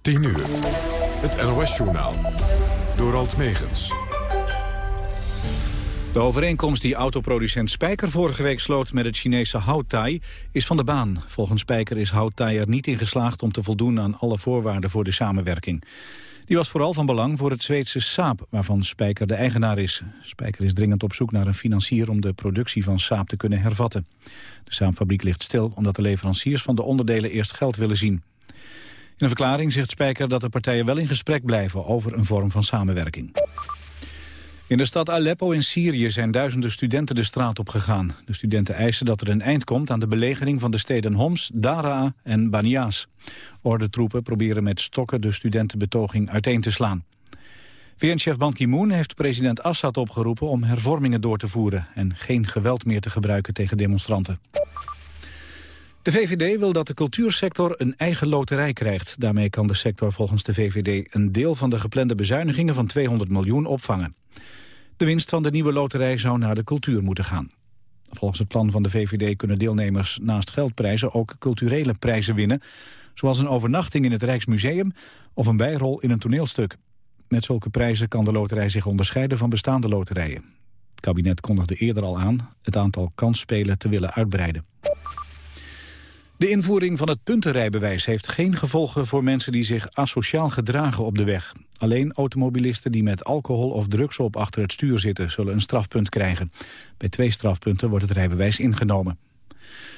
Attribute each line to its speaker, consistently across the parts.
Speaker 1: 10 uur. Het NOS-journaal. Door Alt Megens.
Speaker 2: De overeenkomst die autoproducent Spijker vorige week sloot met het Chinese Houtai is van de baan. Volgens Spijker is Houtai er niet in geslaagd om te voldoen aan alle voorwaarden voor de samenwerking. Die was vooral van belang voor het Zweedse Saab, waarvan Spijker de eigenaar is. Spijker is dringend op zoek naar een financier om de productie van Saab te kunnen hervatten. De Saab-fabriek ligt stil omdat de leveranciers van de onderdelen eerst geld willen zien. In een verklaring zegt Spijker dat de partijen wel in gesprek blijven over een vorm van samenwerking. In de stad Aleppo in Syrië zijn duizenden studenten de straat op gegaan. De studenten eisen dat er een eind komt aan de belegering van de steden Homs, Daraa en Banias. Ordentroepen proberen met stokken de studentenbetoging uiteen te slaan. VN-chef Ban Ki-moon heeft president Assad opgeroepen om hervormingen door te voeren... en geen geweld meer te gebruiken tegen demonstranten. De VVD wil dat de cultuursector een eigen loterij krijgt. Daarmee kan de sector volgens de VVD een deel van de geplande bezuinigingen van 200 miljoen opvangen. De winst van de nieuwe loterij zou naar de cultuur moeten gaan. Volgens het plan van de VVD kunnen deelnemers naast geldprijzen ook culturele prijzen winnen, zoals een overnachting in het Rijksmuseum of een bijrol in een toneelstuk. Met zulke prijzen kan de loterij zich onderscheiden van bestaande loterijen. Het kabinet kondigde eerder al aan het aantal kansspelen te willen uitbreiden. De invoering van het puntenrijbewijs heeft geen gevolgen voor mensen die zich asociaal gedragen op de weg. Alleen automobilisten die met alcohol of drugs op achter het stuur zitten zullen een strafpunt krijgen. Bij twee strafpunten wordt het rijbewijs ingenomen.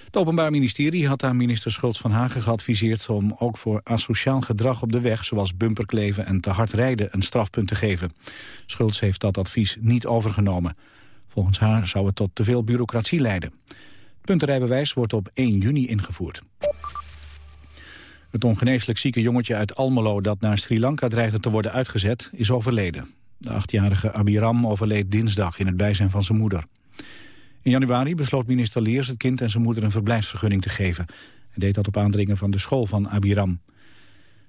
Speaker 2: Het Openbaar Ministerie had aan minister Schultz van Hagen geadviseerd om ook voor asociaal gedrag op de weg, zoals bumperkleven en te hard rijden, een strafpunt te geven. Schultz heeft dat advies niet overgenomen. Volgens haar zou het tot te veel bureaucratie leiden. Puntenrijbewijs wordt op 1 juni ingevoerd. Het ongeneeslijk zieke jongetje uit Almelo dat naar Sri Lanka dreigde te worden uitgezet, is overleden. De achtjarige Abiram overleed dinsdag in het bijzijn van zijn moeder. In januari besloot minister Leers het kind en zijn moeder een verblijfsvergunning te geven. Hij deed dat op aandringen van de school van Abiram.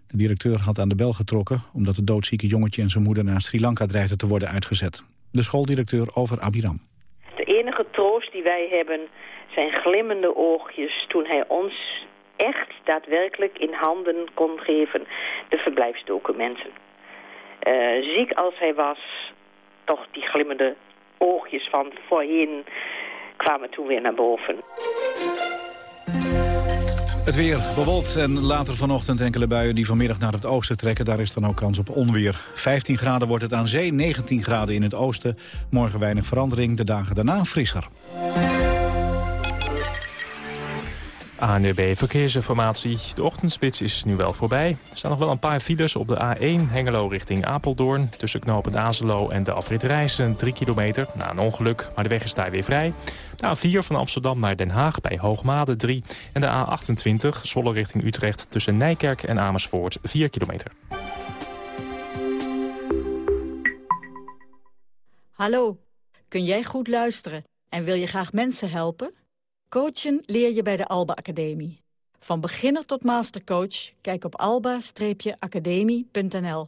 Speaker 2: De directeur had aan de bel getrokken omdat het doodzieke jongetje en zijn moeder naar Sri Lanka dreigden te worden uitgezet. De schooldirecteur over Abiram.
Speaker 3: De enige troost die wij hebben zijn glimmende oogjes toen hij ons echt daadwerkelijk in handen kon geven de verblijfsdocumenten. Uh, ziek als hij was, toch die glimmende oogjes van voorheen kwamen toen weer naar boven.
Speaker 2: Het weer bewolkt en later vanochtend enkele buien die vanmiddag naar het oosten trekken. Daar is dan ook kans op onweer. 15 graden wordt het aan zee, 19 graden in het oosten. Morgen weinig verandering, de dagen daarna frisser.
Speaker 4: ANWB Verkeersinformatie. De ochtendspits is nu wel voorbij. Er staan nog wel een paar files op de A1 Hengelo richting Apeldoorn. Tussen knooppunt Azelo en de afrit Rijssen 3 kilometer. Na een ongeluk, maar de weg is daar weer vrij. De A4 van Amsterdam naar Den Haag bij Hoogmade 3. En de A28 Zwolle richting Utrecht tussen Nijkerk en Amersfoort 4 kilometer.
Speaker 5: Hallo, kun jij goed luisteren en wil je graag mensen helpen? Coachen leer je bij de Alba Academie. Van beginner tot mastercoach, kijk op alba-academie.nl.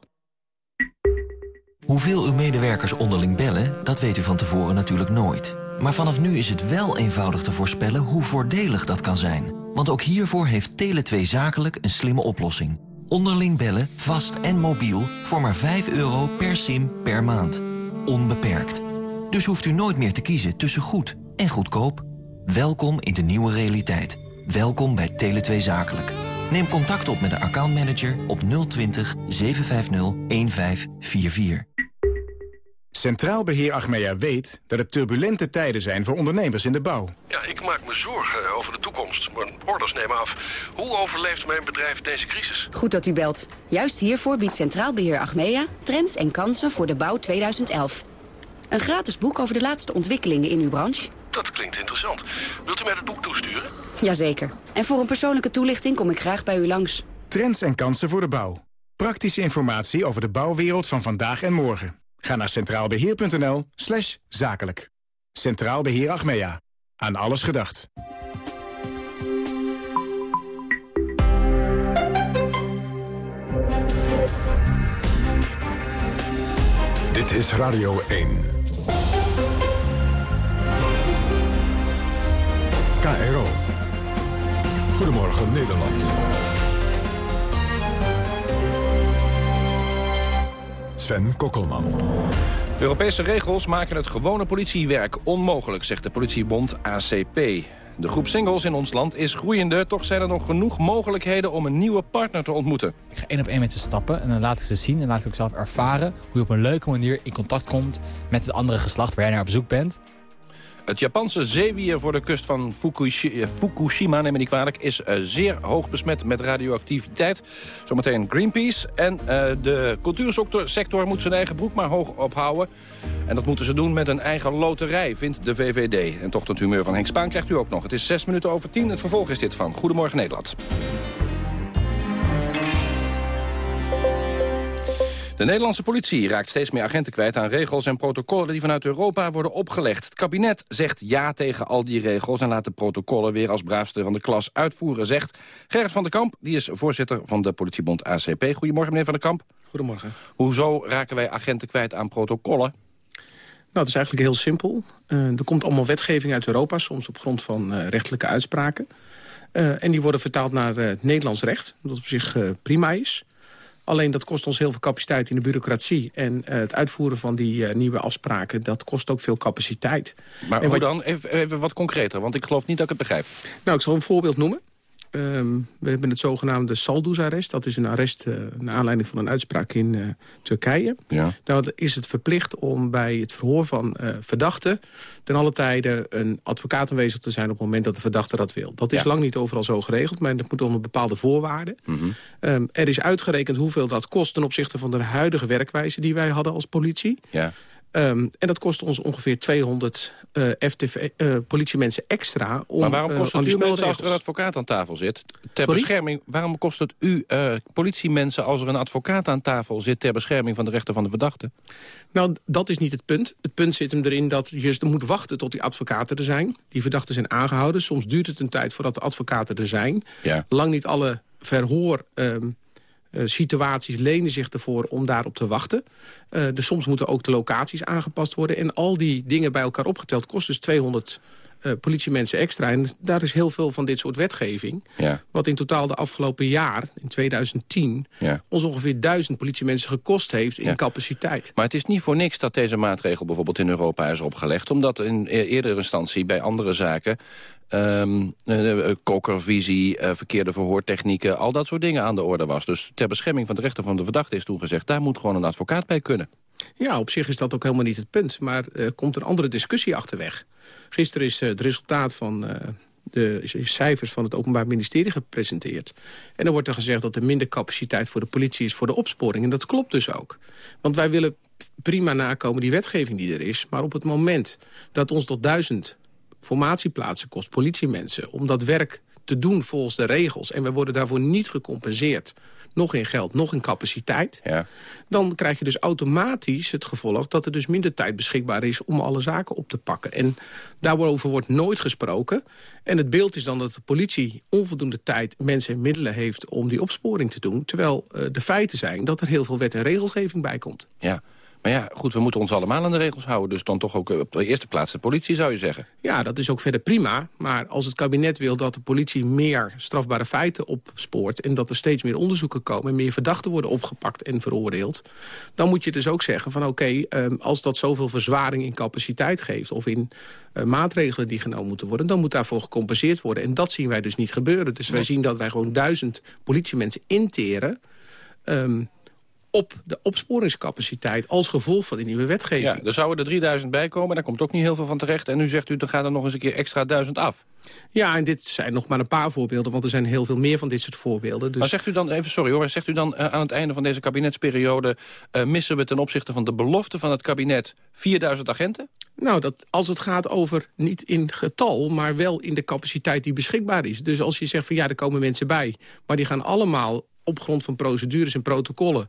Speaker 6: Hoeveel uw medewerkers onderling bellen, dat weet u van tevoren natuurlijk nooit. Maar vanaf nu is het wel eenvoudig te voorspellen hoe voordelig dat kan zijn. Want ook hiervoor heeft Tele2 Zakelijk een slimme oplossing. Onderling bellen, vast en mobiel, voor maar 5 euro per sim per maand. Onbeperkt. Dus hoeft u nooit meer te kiezen tussen goed en goedkoop. Welkom in de nieuwe realiteit. Welkom bij Tele2 Zakelijk. Neem contact op met de accountmanager op 020 750 1544.
Speaker 7: Centraal Beheer Achmea weet dat het turbulente tijden zijn voor ondernemers in de bouw.
Speaker 8: Ja, ik maak me zorgen over de toekomst. Mijn orders nemen af. Hoe overleeft mijn bedrijf deze crisis?
Speaker 9: Goed dat u belt. Juist hiervoor biedt Centraal Beheer Achmea trends en kansen voor de bouw 2011. Een gratis boek over de laatste ontwikkelingen in uw branche
Speaker 8: dat klinkt interessant. Wilt u mij het boek toesturen?
Speaker 9: Jazeker. En voor een persoonlijke toelichting kom ik graag bij u langs.
Speaker 7: Trends en kansen voor de bouw. Praktische informatie over de bouwwereld van vandaag en morgen. Ga naar centraalbeheer.nl slash zakelijk. Centraal Beheer Achmea. Aan alles gedacht.
Speaker 1: Dit is Radio 1. KRO. Goedemorgen Nederland. Sven Kokkelman.
Speaker 10: De Europese regels maken het gewone politiewerk onmogelijk, zegt de politiebond ACP. De groep singles in ons land is groeiende, toch zijn er nog genoeg mogelijkheden om een nieuwe partner te ontmoeten.
Speaker 11: Ik ga één op één met ze stappen en dan laat ik ze zien en laat ik ook zelf ervaren hoe je op een leuke manier in contact komt met het andere geslacht waar jij naar op zoek bent.
Speaker 10: Het Japanse zeewier voor de kust van eh, Fukushima, neem me niet kwalijk, is uh, zeer hoog besmet met radioactiviteit. Zometeen Greenpeace en uh, de cultuursector moet zijn eigen broek maar hoog ophouden. En dat moeten ze doen met een eigen loterij, vindt de VVD. En toch het humeur van Henk Spaan krijgt u ook nog. Het is zes minuten over tien. Het vervolg is dit van Goedemorgen Nederland. De Nederlandse politie raakt steeds meer agenten kwijt aan regels en protocollen die vanuit Europa worden opgelegd. Het kabinet zegt ja tegen al die regels en laat de protocollen weer als braafste van de klas uitvoeren, zegt Gerrit van der Kamp. Die is voorzitter van de politiebond ACP. Goedemorgen meneer van der Kamp.
Speaker 12: Goedemorgen.
Speaker 10: Hoezo raken wij agenten kwijt aan protocollen?
Speaker 12: Nou, het is eigenlijk heel simpel. Uh, er komt allemaal wetgeving uit Europa, soms op grond van uh, rechtelijke uitspraken. Uh, en die worden vertaald naar het Nederlands recht, wat op zich prima is. Alleen dat kost ons heel veel capaciteit in de bureaucratie. En uh, het uitvoeren van die uh, nieuwe afspraken, dat kost ook veel capaciteit.
Speaker 10: Maar en hoe dan? Even, even, wat concreter, want ik geloof niet dat ik het begrijp.
Speaker 12: Nou, ik zal een voorbeeld noemen. Um, we hebben het zogenaamde Saldus-arrest. Dat is een arrest uh, naar aanleiding van een uitspraak in uh, Turkije. Ja. Dan is het verplicht om bij het verhoor van uh, verdachten... ten alle tijde een advocaat aanwezig te zijn op het moment dat de verdachte dat wil. Dat is ja. lang niet overal zo geregeld, maar dat moet onder bepaalde voorwaarden. Mm -hmm. um, er is uitgerekend hoeveel dat kost ten opzichte van de huidige werkwijze die wij hadden als politie. Ja. Um, en dat kost ons ongeveer 200 uh, FTV, uh, politiemensen extra. Om,
Speaker 10: maar waarom kost
Speaker 12: uh,
Speaker 10: het u mensen als er een advocaat aan tafel zit? Ter
Speaker 12: Sorry?
Speaker 10: bescherming, waarom kost het u politiemensen als er een advocaat aan tafel zit... ter bescherming van de rechten van de verdachte?
Speaker 12: Nou, dat is niet het punt. Het punt zit hem erin dat je moet wachten tot die advocaten er zijn. Die verdachten zijn aangehouden. Soms duurt het een tijd voordat de advocaten er zijn.
Speaker 10: Ja.
Speaker 12: Lang niet alle verhoor... Um, uh, situaties lenen zich ervoor om daarop te wachten. Uh, dus soms moeten ook de locaties aangepast worden. En al die dingen bij elkaar opgeteld kost dus 200 uh, politiemensen extra. En daar is heel veel van dit soort wetgeving.
Speaker 10: Ja.
Speaker 12: Wat in totaal de afgelopen jaar, in 2010...
Speaker 10: Ja.
Speaker 12: ons ongeveer duizend politiemensen gekost heeft in ja. capaciteit.
Speaker 10: Maar het is niet voor niks dat deze maatregel bijvoorbeeld in Europa is opgelegd. Omdat in eerdere instantie bij andere zaken... Um, uh, kokervisie, uh, verkeerde verhoortechnieken... al dat soort dingen aan de orde was. Dus ter bescherming van de rechten van de verdachte is toegezegd... daar moet gewoon een advocaat bij kunnen.
Speaker 12: Ja, op zich is dat ook helemaal niet het punt. Maar er uh, komt een andere discussie achterweg. Gisteren is het resultaat van de cijfers van het Openbaar Ministerie gepresenteerd. En dan wordt er gezegd dat er minder capaciteit voor de politie is voor de opsporing. En dat klopt dus ook. Want wij willen prima nakomen die wetgeving die er is. Maar op het moment dat ons tot duizend formatieplaatsen kost, politiemensen... om dat werk te doen volgens de regels... en we worden daarvoor niet gecompenseerd nog in geld, nog in capaciteit...
Speaker 10: Ja.
Speaker 12: dan krijg je dus automatisch het gevolg dat er dus minder tijd beschikbaar is... om alle zaken op te pakken. En daarover wordt nooit gesproken. En het beeld is dan dat de politie onvoldoende tijd, mensen en middelen heeft... om die opsporing te doen, terwijl uh, de feiten zijn... dat er heel veel wet en regelgeving bij komt.
Speaker 10: Ja. Maar ja, goed, we moeten ons allemaal aan de regels houden. Dus dan toch ook op de eerste plaats de politie, zou je zeggen.
Speaker 12: Ja, dat is ook verder prima. Maar als het kabinet wil dat de politie meer strafbare feiten opspoort... en dat er steeds meer onderzoeken komen... en meer verdachten worden opgepakt en veroordeeld... dan moet je dus ook zeggen van oké, okay, um, als dat zoveel verzwaring in capaciteit geeft... of in uh, maatregelen die genomen moeten worden... dan moet daarvoor gecompenseerd worden. En dat zien wij dus niet gebeuren. Dus wij zien dat wij gewoon duizend politiemensen interen... Um, op de opsporingscapaciteit als gevolg van die nieuwe wetgeving.
Speaker 10: Ja, er zouden er 3000 bij komen, daar komt ook niet heel veel van terecht. En nu zegt u, dan gaat er nog eens een keer extra 1000 af.
Speaker 12: Ja, en dit zijn nog maar een paar voorbeelden, want er zijn heel veel meer van dit soort voorbeelden. Dus...
Speaker 10: Maar zegt u dan, even sorry hoor, zegt u dan uh, aan het einde van deze kabinetsperiode... Uh, missen we ten opzichte van de belofte van het kabinet 4000 agenten?
Speaker 12: Nou, dat, als het gaat over niet in getal, maar wel in de capaciteit die beschikbaar is. Dus als je zegt van ja, er komen mensen bij, maar die gaan allemaal op grond van procedures en protocollen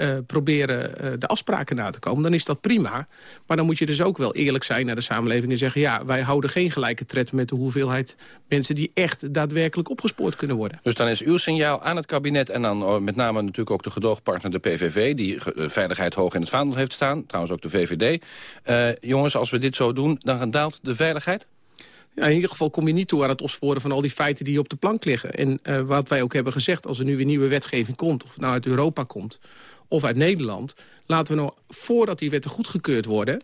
Speaker 12: uh, proberen uh, de afspraken na te komen, dan is dat prima. Maar dan moet je dus ook wel eerlijk zijn naar de samenleving en zeggen... ja, wij houden geen gelijke tred met de hoeveelheid mensen... die echt daadwerkelijk opgespoord kunnen worden.
Speaker 10: Dus dan is uw signaal aan het kabinet... en dan met name natuurlijk ook de gedoogpartner de PVV... die veiligheid hoog in het vaandel heeft staan, trouwens ook de VVD. Uh, jongens, als we dit zo doen, dan daalt de veiligheid?
Speaker 12: Ja, in ieder geval kom je niet toe aan het opsporen van al die feiten die op de plank liggen. En uh, wat wij ook hebben gezegd, als er nu weer nieuwe wetgeving komt... of nou uit Europa komt of uit Nederland... laten we nou, voordat die wetten goedgekeurd worden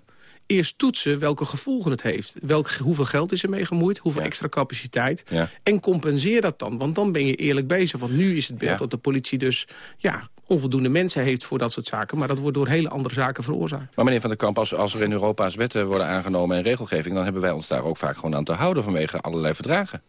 Speaker 12: eerst toetsen welke gevolgen het heeft. Welk, hoeveel geld is er mee gemoeid, hoeveel extra capaciteit. En compenseer dat dan, want dan ben je eerlijk bezig. Want nu is het beeld dat de politie dus ja, onvoldoende mensen heeft voor dat soort zaken. Maar dat wordt door hele andere zaken veroorzaakt.
Speaker 10: Maar meneer Van der Kamp, als, als er in Europa's wetten worden aangenomen en regelgeving... dan hebben wij ons daar ook vaak gewoon aan te houden vanwege allerlei verdragen.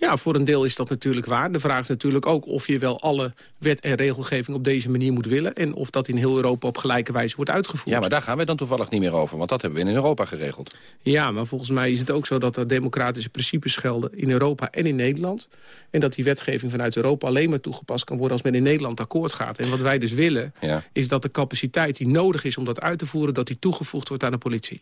Speaker 12: Ja, voor een deel is dat natuurlijk waar. De vraag is natuurlijk ook of je wel alle wet en regelgeving op deze manier moet willen... en of dat in heel Europa op gelijke wijze wordt uitgevoerd.
Speaker 10: Ja, maar daar gaan we dan toevallig niet meer over, want dat hebben we in Europa geregeld.
Speaker 12: Ja, maar volgens mij is het ook zo dat er democratische principes gelden in Europa en in Nederland. En dat die wetgeving vanuit Europa alleen maar toegepast kan worden als men in Nederland akkoord gaat. En wat wij dus willen, is dat de capaciteit die nodig is om dat uit te voeren... dat die toegevoegd wordt aan de politie.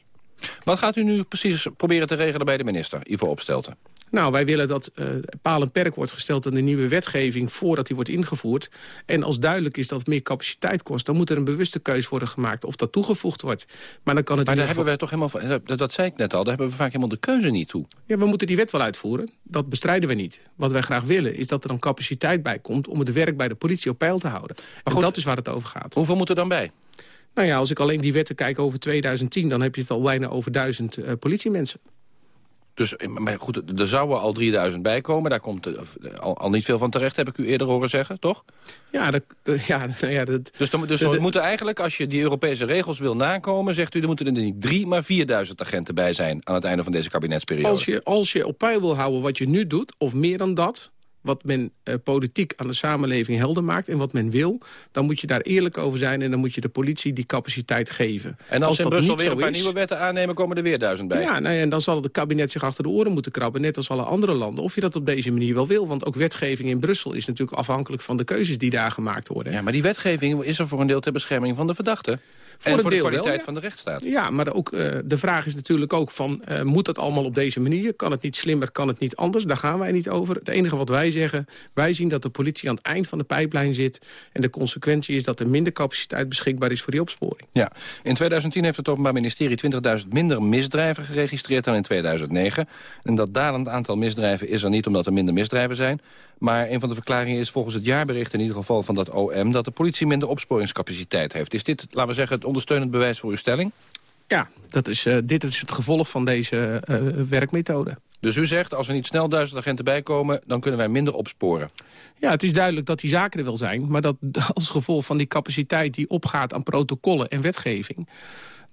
Speaker 10: Wat gaat u nu precies proberen te regelen bij de minister, Ivo Opstelten?
Speaker 12: Nou, wij willen dat uh, paal en perk wordt gesteld aan de nieuwe wetgeving voordat die wordt ingevoerd. En als duidelijk is dat het meer capaciteit kost, dan moet er een bewuste keuze worden gemaakt of dat toegevoegd wordt. Maar dan kan het.
Speaker 10: Maar daar hebben we toch helemaal, dat, dat zei ik net al, daar hebben we vaak helemaal de keuze niet toe.
Speaker 12: Ja, we moeten die wet wel uitvoeren. Dat bestrijden we niet. Wat wij graag willen is dat er dan capaciteit bij komt om het werk bij de politie op peil te houden. Maar goed, en dat is waar het over gaat.
Speaker 10: Hoeveel moet er dan bij?
Speaker 12: Nou ja, als ik alleen die wetten kijk over 2010... dan heb je het al bijna over duizend uh, politiemensen.
Speaker 10: Dus maar goed, er zouden al 3000 bij komen. Daar komt al, al, niet veel van terecht, heb ik u eerder horen zeggen, toch?
Speaker 12: Ja, dat, ja, ja dat,
Speaker 10: dus, dan, dus we moeten eigenlijk, als je die Europese regels wil nakomen... zegt u, er moeten er niet drie, maar 4000 agenten bij zijn... aan het einde van deze kabinetsperiode.
Speaker 12: Als je, als je op peil wil houden wat je nu doet, of meer dan dat wat men uh, politiek aan de samenleving helder maakt... en wat men wil, dan moet je daar eerlijk over zijn... en dan moet je de politie die capaciteit geven.
Speaker 10: En als, als in Brussel weer een paar nieuwe wetten aannemen... komen er weer duizend bij.
Speaker 12: Ja, nou, en dan zal het kabinet zich achter de oren moeten krabben... net als alle andere landen, of je dat op deze manier wel wil. Want ook wetgeving in Brussel is natuurlijk afhankelijk van de keuzes die daar gemaakt worden.
Speaker 10: Ja, maar die wetgeving is er voor een deel ter bescherming van de verdachte. Voor en voor de kwaliteit van de rechtsstaat.
Speaker 12: Ja, maar ook, uh, de vraag is natuurlijk ook van... Uh, moet dat allemaal op deze manier? Kan het niet slimmer? Kan het niet anders? Daar gaan wij niet over. Het enige wat wij zeggen... wij zien dat de politie aan het eind van de pijplijn zit... en de consequentie is dat er minder capaciteit beschikbaar is voor die opsporing.
Speaker 10: Ja, in 2010 heeft het Openbaar Ministerie 20.000 minder misdrijven geregistreerd dan in 2009. En dat dalend aantal misdrijven is er niet omdat er minder misdrijven zijn... Maar een van de verklaringen is volgens het jaarbericht in ieder geval van dat OM... dat de politie minder opsporingscapaciteit heeft. Is dit, laten we zeggen, het ondersteunend bewijs voor uw stelling?
Speaker 12: Ja, dat is, uh, dit is het gevolg van deze uh, werkmethode.
Speaker 10: Dus u zegt, als er niet snel duizend agenten bijkomen... dan kunnen wij minder opsporen.
Speaker 12: Ja, het is duidelijk dat die zaken er wel zijn... maar dat als gevolg van die capaciteit die opgaat aan protocollen en wetgeving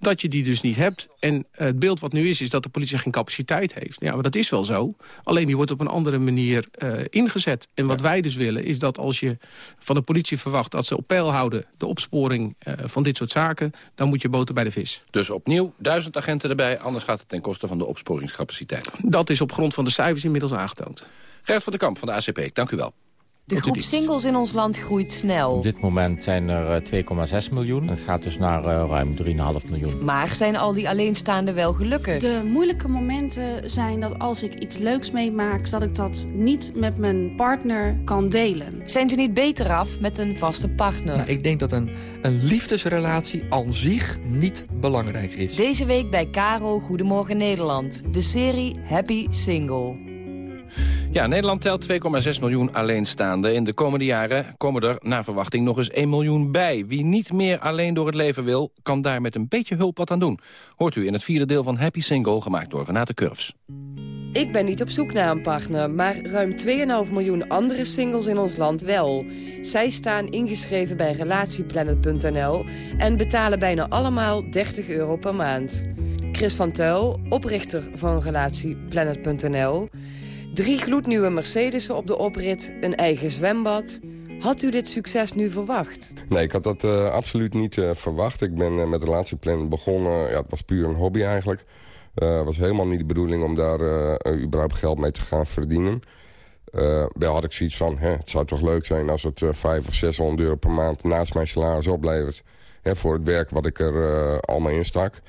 Speaker 12: dat je die dus niet hebt. En het beeld wat nu is, is dat de politie geen capaciteit heeft. Ja, maar dat is wel zo. Alleen die wordt op een andere manier uh, ingezet. En wat wij dus willen, is dat als je van de politie verwacht... dat ze op peil houden de opsporing uh, van dit soort zaken... dan moet je boter bij de vis.
Speaker 10: Dus opnieuw duizend agenten erbij, anders gaat het ten koste van de opsporingscapaciteit.
Speaker 12: Dat is op grond van de cijfers inmiddels aangetoond.
Speaker 10: Gert van der Kamp van de ACP, dank u wel.
Speaker 13: De groep singles in ons land groeit snel.
Speaker 14: Op dit moment zijn er 2,6 eh, miljoen. Het gaat dus naar uh, ruim 3,5 miljoen.
Speaker 13: Maar zijn al die alleenstaanden wel gelukkig?
Speaker 15: De moeilijke momenten zijn dat als ik iets leuks meemaak... dat ik dat niet met mijn partner kan delen.
Speaker 13: Zijn ze niet beter af met een vaste partner?
Speaker 16: Nou, ik denk dat een, een liefdesrelatie aan zich niet belangrijk is.
Speaker 13: Deze week bij Caro Goedemorgen Nederland. De serie Happy Single.
Speaker 10: Ja, Nederland telt 2,6 miljoen alleenstaanden. In de komende jaren komen er naar verwachting nog eens 1 miljoen bij. Wie niet meer alleen door het leven wil, kan daar met een beetje hulp wat aan doen. Hoort u in het vierde deel van Happy Single, gemaakt door Renate Curves.
Speaker 17: Ik ben niet op zoek naar een partner, maar ruim 2,5 miljoen andere singles in ons land wel. Zij staan ingeschreven bij relatieplanet.nl en betalen bijna allemaal 30 euro per maand. Chris van Tuil, oprichter van relatieplanet.nl... Drie gloednieuwe Mercedes'en op de oprit, een eigen zwembad. Had u dit succes nu verwacht?
Speaker 18: Nee, ik had dat uh, absoluut niet uh, verwacht. Ik ben uh, met relatieplan begonnen. Ja, het was puur een hobby eigenlijk. Het was helemaal niet de bedoeling om daar überhaupt geld mee te gaan verdienen. wel had ik zoiets van, hè, het zou toch leuk zijn als het 500 of 600 euro per maand naast mijn salaris oplevert. Hè, voor het werk wat ik er allemaal in stak.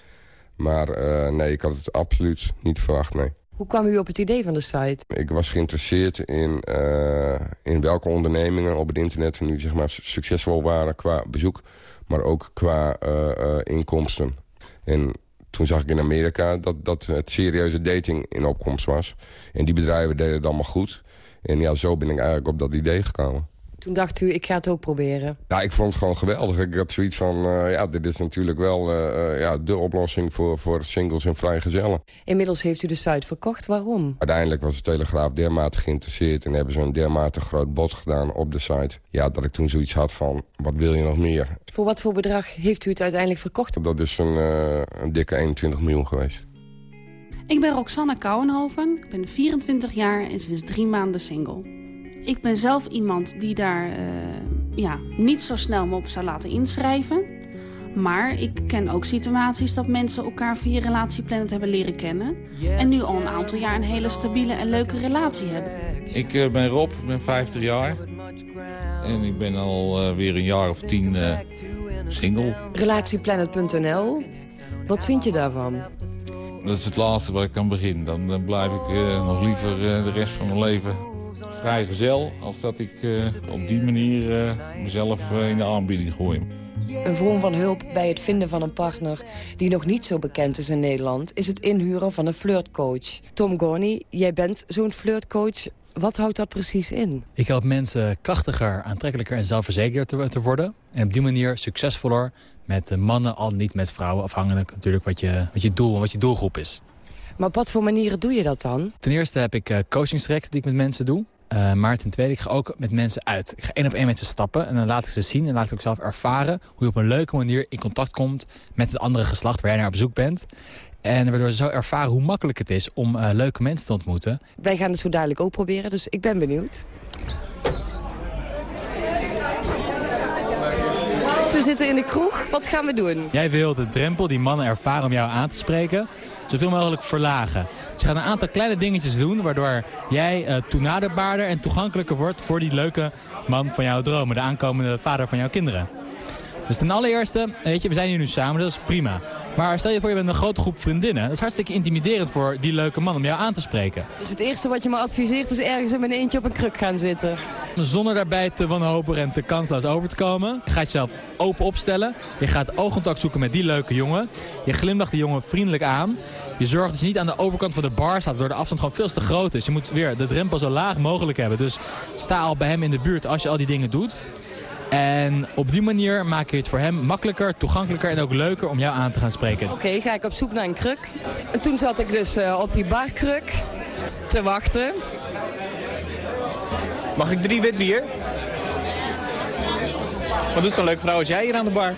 Speaker 18: Maar nee, ik had het absoluut niet verwacht, nee.
Speaker 17: Hoe kwam u op het idee van de site?
Speaker 18: Ik was geïnteresseerd in, uh, in welke ondernemingen op het internet nu zeg maar, succesvol waren qua bezoek, maar ook qua uh, inkomsten. En toen zag ik in Amerika dat, dat het serieuze dating in opkomst was. En die bedrijven deden het allemaal goed. En ja, zo ben ik eigenlijk op dat idee gekomen.
Speaker 17: Toen dacht u, ik ga het ook proberen.
Speaker 18: Ja, ik vond het gewoon geweldig. Ik had zoiets van, uh, ja, dit is natuurlijk wel uh, ja, de oplossing voor, voor singles en vrijgezellen.
Speaker 17: Inmiddels heeft u de site verkocht. Waarom?
Speaker 18: Uiteindelijk was de Telegraaf dermate geïnteresseerd... en hebben ze een dermate groot bod gedaan op de site. Ja, dat ik toen zoiets had van, wat wil je nog meer?
Speaker 17: Voor wat voor bedrag heeft u het uiteindelijk verkocht?
Speaker 18: Dat is een, uh, een dikke 21 miljoen geweest.
Speaker 15: Ik ben Roxanne Kouwenhoven, ik ben 24 jaar en sinds drie maanden single. Ik ben zelf iemand die daar uh, ja, niet zo snel me op zou laten inschrijven. Maar ik ken ook situaties dat mensen elkaar via Relatieplanet hebben leren kennen. En nu al een aantal jaar een hele stabiele en leuke relatie hebben.
Speaker 19: Ik uh, ben Rob, ik ben 50 jaar. En ik ben al uh, weer een jaar of tien single.
Speaker 17: Relatieplanet.nl, wat vind je daarvan?
Speaker 19: Dat is het laatste waar ik kan beginnen. Dan, dan blijf ik nog liever de rest van mijn leven vrijgezel... als dat ik uh, op die manier uh, mezelf uh, in de aanbieding gooi.
Speaker 17: Een vorm van hulp bij het vinden van een partner die nog niet zo bekend is in Nederland... is het inhuren van een flirtcoach. Tom Gorney, jij bent zo'n flirtcoach. Wat houdt dat precies in?
Speaker 11: Ik help mensen krachtiger, aantrekkelijker en zelfverzekerder te, te worden. En op die manier succesvoller met mannen, al niet met vrouwen. Afhankelijk natuurlijk wat je, wat je doel en wat je doelgroep is.
Speaker 17: Maar op wat voor manieren doe je dat dan?
Speaker 11: Ten eerste heb ik coachingstrajecten die ik met mensen doe. Uh, maar ten tweede, ik ga ook met mensen uit. Ik ga één op één met ze stappen en dan laat ik ze zien en laat ik ook zelf ervaren... hoe je op een leuke manier in contact komt met het andere geslacht waar jij naar op bezoek bent. En waardoor ze zo ervaren hoe makkelijk het is om uh, leuke mensen te ontmoeten.
Speaker 17: Wij gaan het zo dadelijk ook proberen, dus ik ben benieuwd. Zitten in de kroeg. Wat gaan we doen?
Speaker 11: Jij wilt de drempel die mannen ervaren om jou aan te spreken zoveel mogelijk verlagen. Je gaat een aantal kleine dingetjes doen... waardoor jij uh, toenaderbaarder en toegankelijker wordt... voor die leuke man van jouw dromen. De aankomende vader van jouw kinderen. Dus ten allereerste, weet je, we zijn hier nu samen, dat is prima. Maar stel je voor, je bent een grote groep vriendinnen. Dat is hartstikke intimiderend voor die leuke man om jou aan te spreken.
Speaker 17: Dus het eerste wat je me adviseert is ergens in mijn eentje op een kruk gaan zitten?
Speaker 11: Zonder daarbij te wanhopig en te kansloos over te komen. Je gaat jezelf open opstellen. Je gaat oogcontact zoeken met die leuke jongen. Je glimlacht die jongen vriendelijk aan. Je zorgt dat je niet aan de overkant van de bar staat, waardoor de afstand gewoon veel te groot is. Je moet weer de drempel zo laag mogelijk hebben. Dus sta al bij hem in de buurt als je al die dingen doet. En op die manier maak je het voor hem makkelijker, toegankelijker en ook leuker om jou aan te gaan spreken.
Speaker 17: Oké, okay, ga ik op zoek naar een kruk. En toen zat ik dus uh, op die barkruk te wachten.
Speaker 2: Mag ik drie wit bier? Wat is zo'n leuke vrouw als jij hier aan de bar?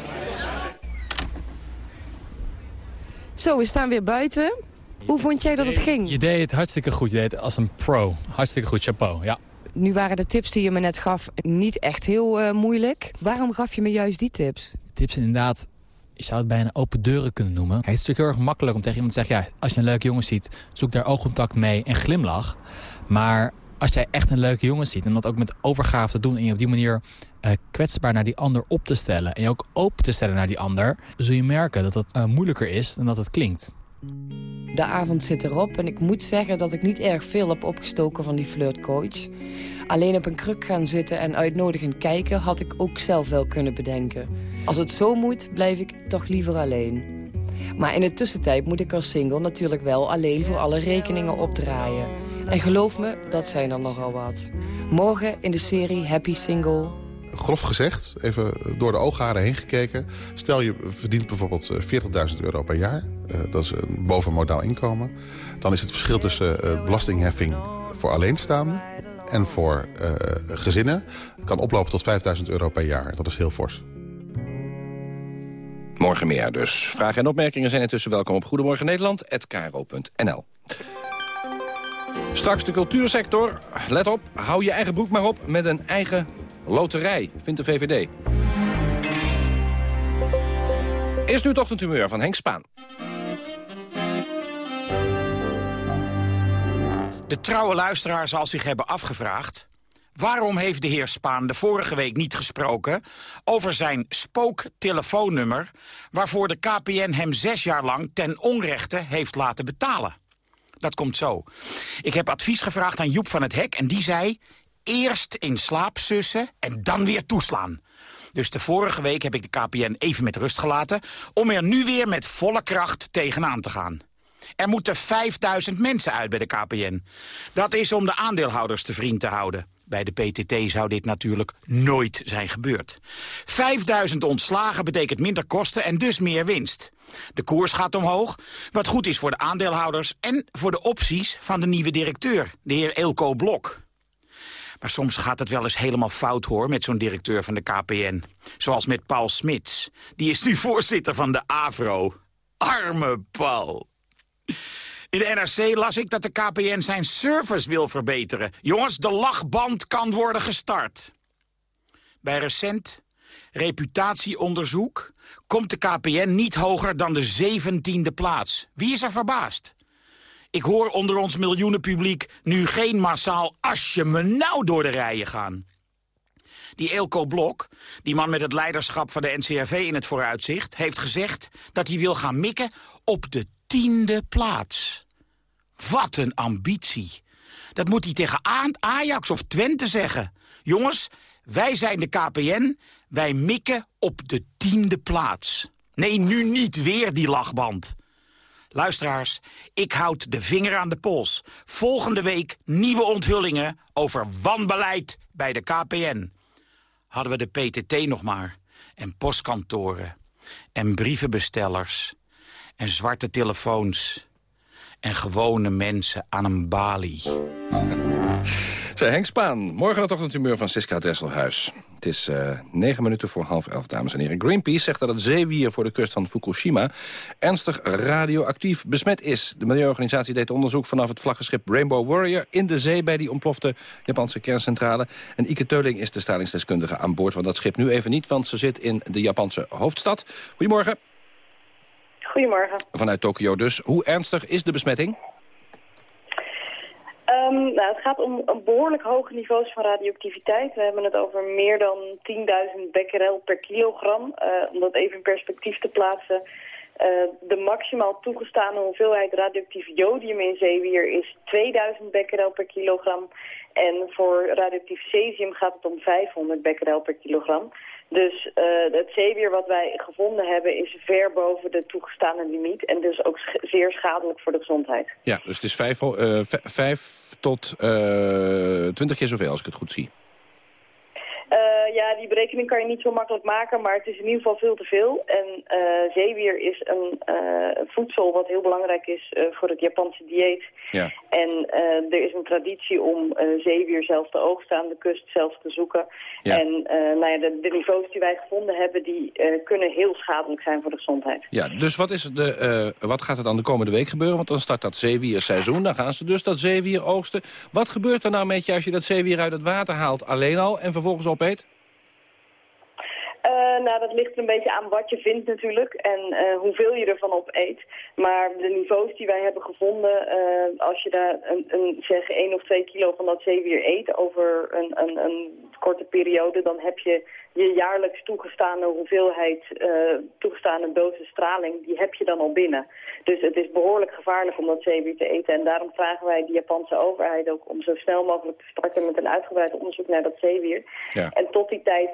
Speaker 17: Zo, we staan weer buiten. Hoe vond jij dat het ging?
Speaker 11: Je deed het hartstikke goed. Je deed het als een pro. Hartstikke goed, chapeau. Ja.
Speaker 17: Nu waren de tips die je me net gaf niet echt heel uh, moeilijk. Waarom gaf je me juist die tips?
Speaker 11: Tips inderdaad, je zou het bijna open deuren kunnen noemen. Het is natuurlijk heel erg makkelijk om tegen iemand te zeggen... ja, als je een leuke jongen ziet, zoek daar oogcontact mee en glimlach. Maar als jij echt een leuke jongen ziet... en dat ook met overgave te doen... en je op die manier uh, kwetsbaar naar die ander op te stellen... en je ook open te stellen naar die ander... zul je merken dat het uh, moeilijker is dan dat het klinkt.
Speaker 17: De avond zit erop en ik moet zeggen dat ik niet erg veel heb opgestoken van die flirtcoach. Alleen op een kruk gaan zitten en uitnodigend kijken had ik ook zelf wel kunnen bedenken. Als het zo moet, blijf ik toch liever alleen. Maar in de tussentijd moet ik als single natuurlijk wel alleen voor alle rekeningen opdraaien. En geloof me, dat zijn er nogal wat. Morgen in de serie Happy Single
Speaker 20: grof gezegd, even door de oogharen heen gekeken... stel je verdient bijvoorbeeld 40.000 euro per jaar. Uh, dat is een bovenmodaal inkomen. Dan is het verschil tussen uh, belastingheffing voor alleenstaanden... en voor uh, gezinnen kan oplopen tot 5.000 euro per jaar. Dat is heel fors.
Speaker 10: Morgen meer dus. Vragen en opmerkingen zijn intussen welkom op Goedemorgen Nederland@kro.nl. Straks de cultuursector. Let op, hou je eigen broek maar op met een eigen loterij, vindt de VVD. Is nu toch een tumeur van Henk Spaan.
Speaker 21: De trouwe luisteraar zal zich hebben afgevraagd... waarom heeft de heer Spaan de vorige week niet gesproken... over zijn spooktelefoonnummer... waarvoor de KPN hem zes jaar lang ten onrechte heeft laten betalen? Dat komt zo. Ik heb advies gevraagd aan Joep van het Hek en die zei... eerst in slaap sussen en dan weer toeslaan. Dus de vorige week heb ik de KPN even met rust gelaten... om er nu weer met volle kracht tegenaan te gaan. Er moeten 5000 mensen uit bij de KPN. Dat is om de aandeelhouders te vriend te houden. Bij de PTT zou dit natuurlijk nooit zijn gebeurd. 5000 ontslagen betekent minder kosten en dus meer winst. De koers gaat omhoog, wat goed is voor de aandeelhouders... en voor de opties van de nieuwe directeur, de heer Elko Blok. Maar soms gaat het wel eens helemaal fout hoor met zo'n directeur van de KPN. Zoals met Paul Smits. Die is nu voorzitter van de AVRO. Arme Paul. In de NRC las ik dat de KPN zijn service wil verbeteren. Jongens, de lachband kan worden gestart. Bij recent reputatieonderzoek komt de KPN niet hoger dan de zeventiende plaats. Wie is er verbaasd? Ik hoor onder ons miljoenenpubliek nu geen massaal asje me nou door de rijen gaan. Die Eelco Blok, die man met het leiderschap van de NCRV in het vooruitzicht... heeft gezegd dat hij wil gaan mikken op de tiende plaats. Wat een ambitie. Dat moet hij tegen Ajax of Twente zeggen. Jongens, wij zijn de KPN, wij mikken op de tiende plaats. Nee, nu niet weer die lachband. Luisteraars, ik houd de vinger aan de pols. Volgende week nieuwe onthullingen over wanbeleid bij de KPN. Hadden we de PTT nog maar. En postkantoren. En brievenbestellers. En zwarte telefoons. En gewone mensen aan een balie.
Speaker 10: Zij Henk Spaan, morgen het ochtendhumeur van Siska Dresselhuis. Het is uh, negen minuten voor half elf, dames en heren. Greenpeace zegt dat het zeewier voor de kust van Fukushima... ernstig radioactief besmet is. De milieuorganisatie deed onderzoek vanaf het vlaggenschip Rainbow Warrior... in de zee bij die ontplofte Japanse kerncentrale. En Ike Teuling is de stralingsdeskundige aan boord van dat schip. Nu even niet, want ze zit in de Japanse hoofdstad. Goedemorgen.
Speaker 22: Goedemorgen.
Speaker 10: Vanuit Tokio dus. Hoe ernstig is de besmetting?
Speaker 22: Um, nou, het gaat om, om behoorlijk hoge niveaus van radioactiviteit. We hebben het over meer dan 10.000 becquerel per kilogram. Uh, om dat even in perspectief te plaatsen. Uh, de maximaal toegestane hoeveelheid radioactief jodium in zeewier is 2000 becquerel per kilogram. En voor radioactief cesium gaat het om 500 becquerel per kilogram. Dus uh, het zeewier wat wij gevonden hebben is ver boven de toegestane limiet... en dus ook zeer schadelijk voor de gezondheid.
Speaker 10: Ja, dus het is 5 uh, vijf tot uh, 20 keer zoveel als ik het goed zie.
Speaker 22: Uh, ja, die berekening kan je niet zo makkelijk maken, maar het is in ieder geval veel te veel. En uh, zeewier is een uh, voedsel wat heel belangrijk is voor het Japanse dieet.
Speaker 10: Ja.
Speaker 22: En er is een traditie om zeewier zelf te oogsten aan de kust, zelf te zoeken.
Speaker 10: Ja.
Speaker 22: En nou ja, de, de, niveaus die wij gevonden hebben, die kunnen heel schadelijk zijn voor de gezondheid.
Speaker 10: Ja, dus wat, is de, wat gaat er dan de komende week gebeuren? Want dan start dat zeewierseizoen, dan gaan ze dus dat zeewier oogsten. Wat gebeurt er nou met je als je dat zeewier uit het water haalt alleen al en vervolgens opeet?
Speaker 22: Uh, nou, dat ligt een beetje aan wat je vindt natuurlijk en uh, hoeveel je ervan op eet. Maar de niveaus die wij hebben gevonden, uh, als je daar een, een, zeg 1 of 2 kilo van dat zeewier eet over een, een, een korte periode, dan heb je je jaarlijks toegestane hoeveelheid, toegestane dosis straling, die heb je dan al binnen. Dus het is behoorlijk gevaarlijk om dat zeewier te eten. En daarom vragen wij de Japanse overheid ook om zo snel mogelijk te starten met een uitgebreid onderzoek naar dat zeewier.
Speaker 10: Ja.
Speaker 22: En tot die tijd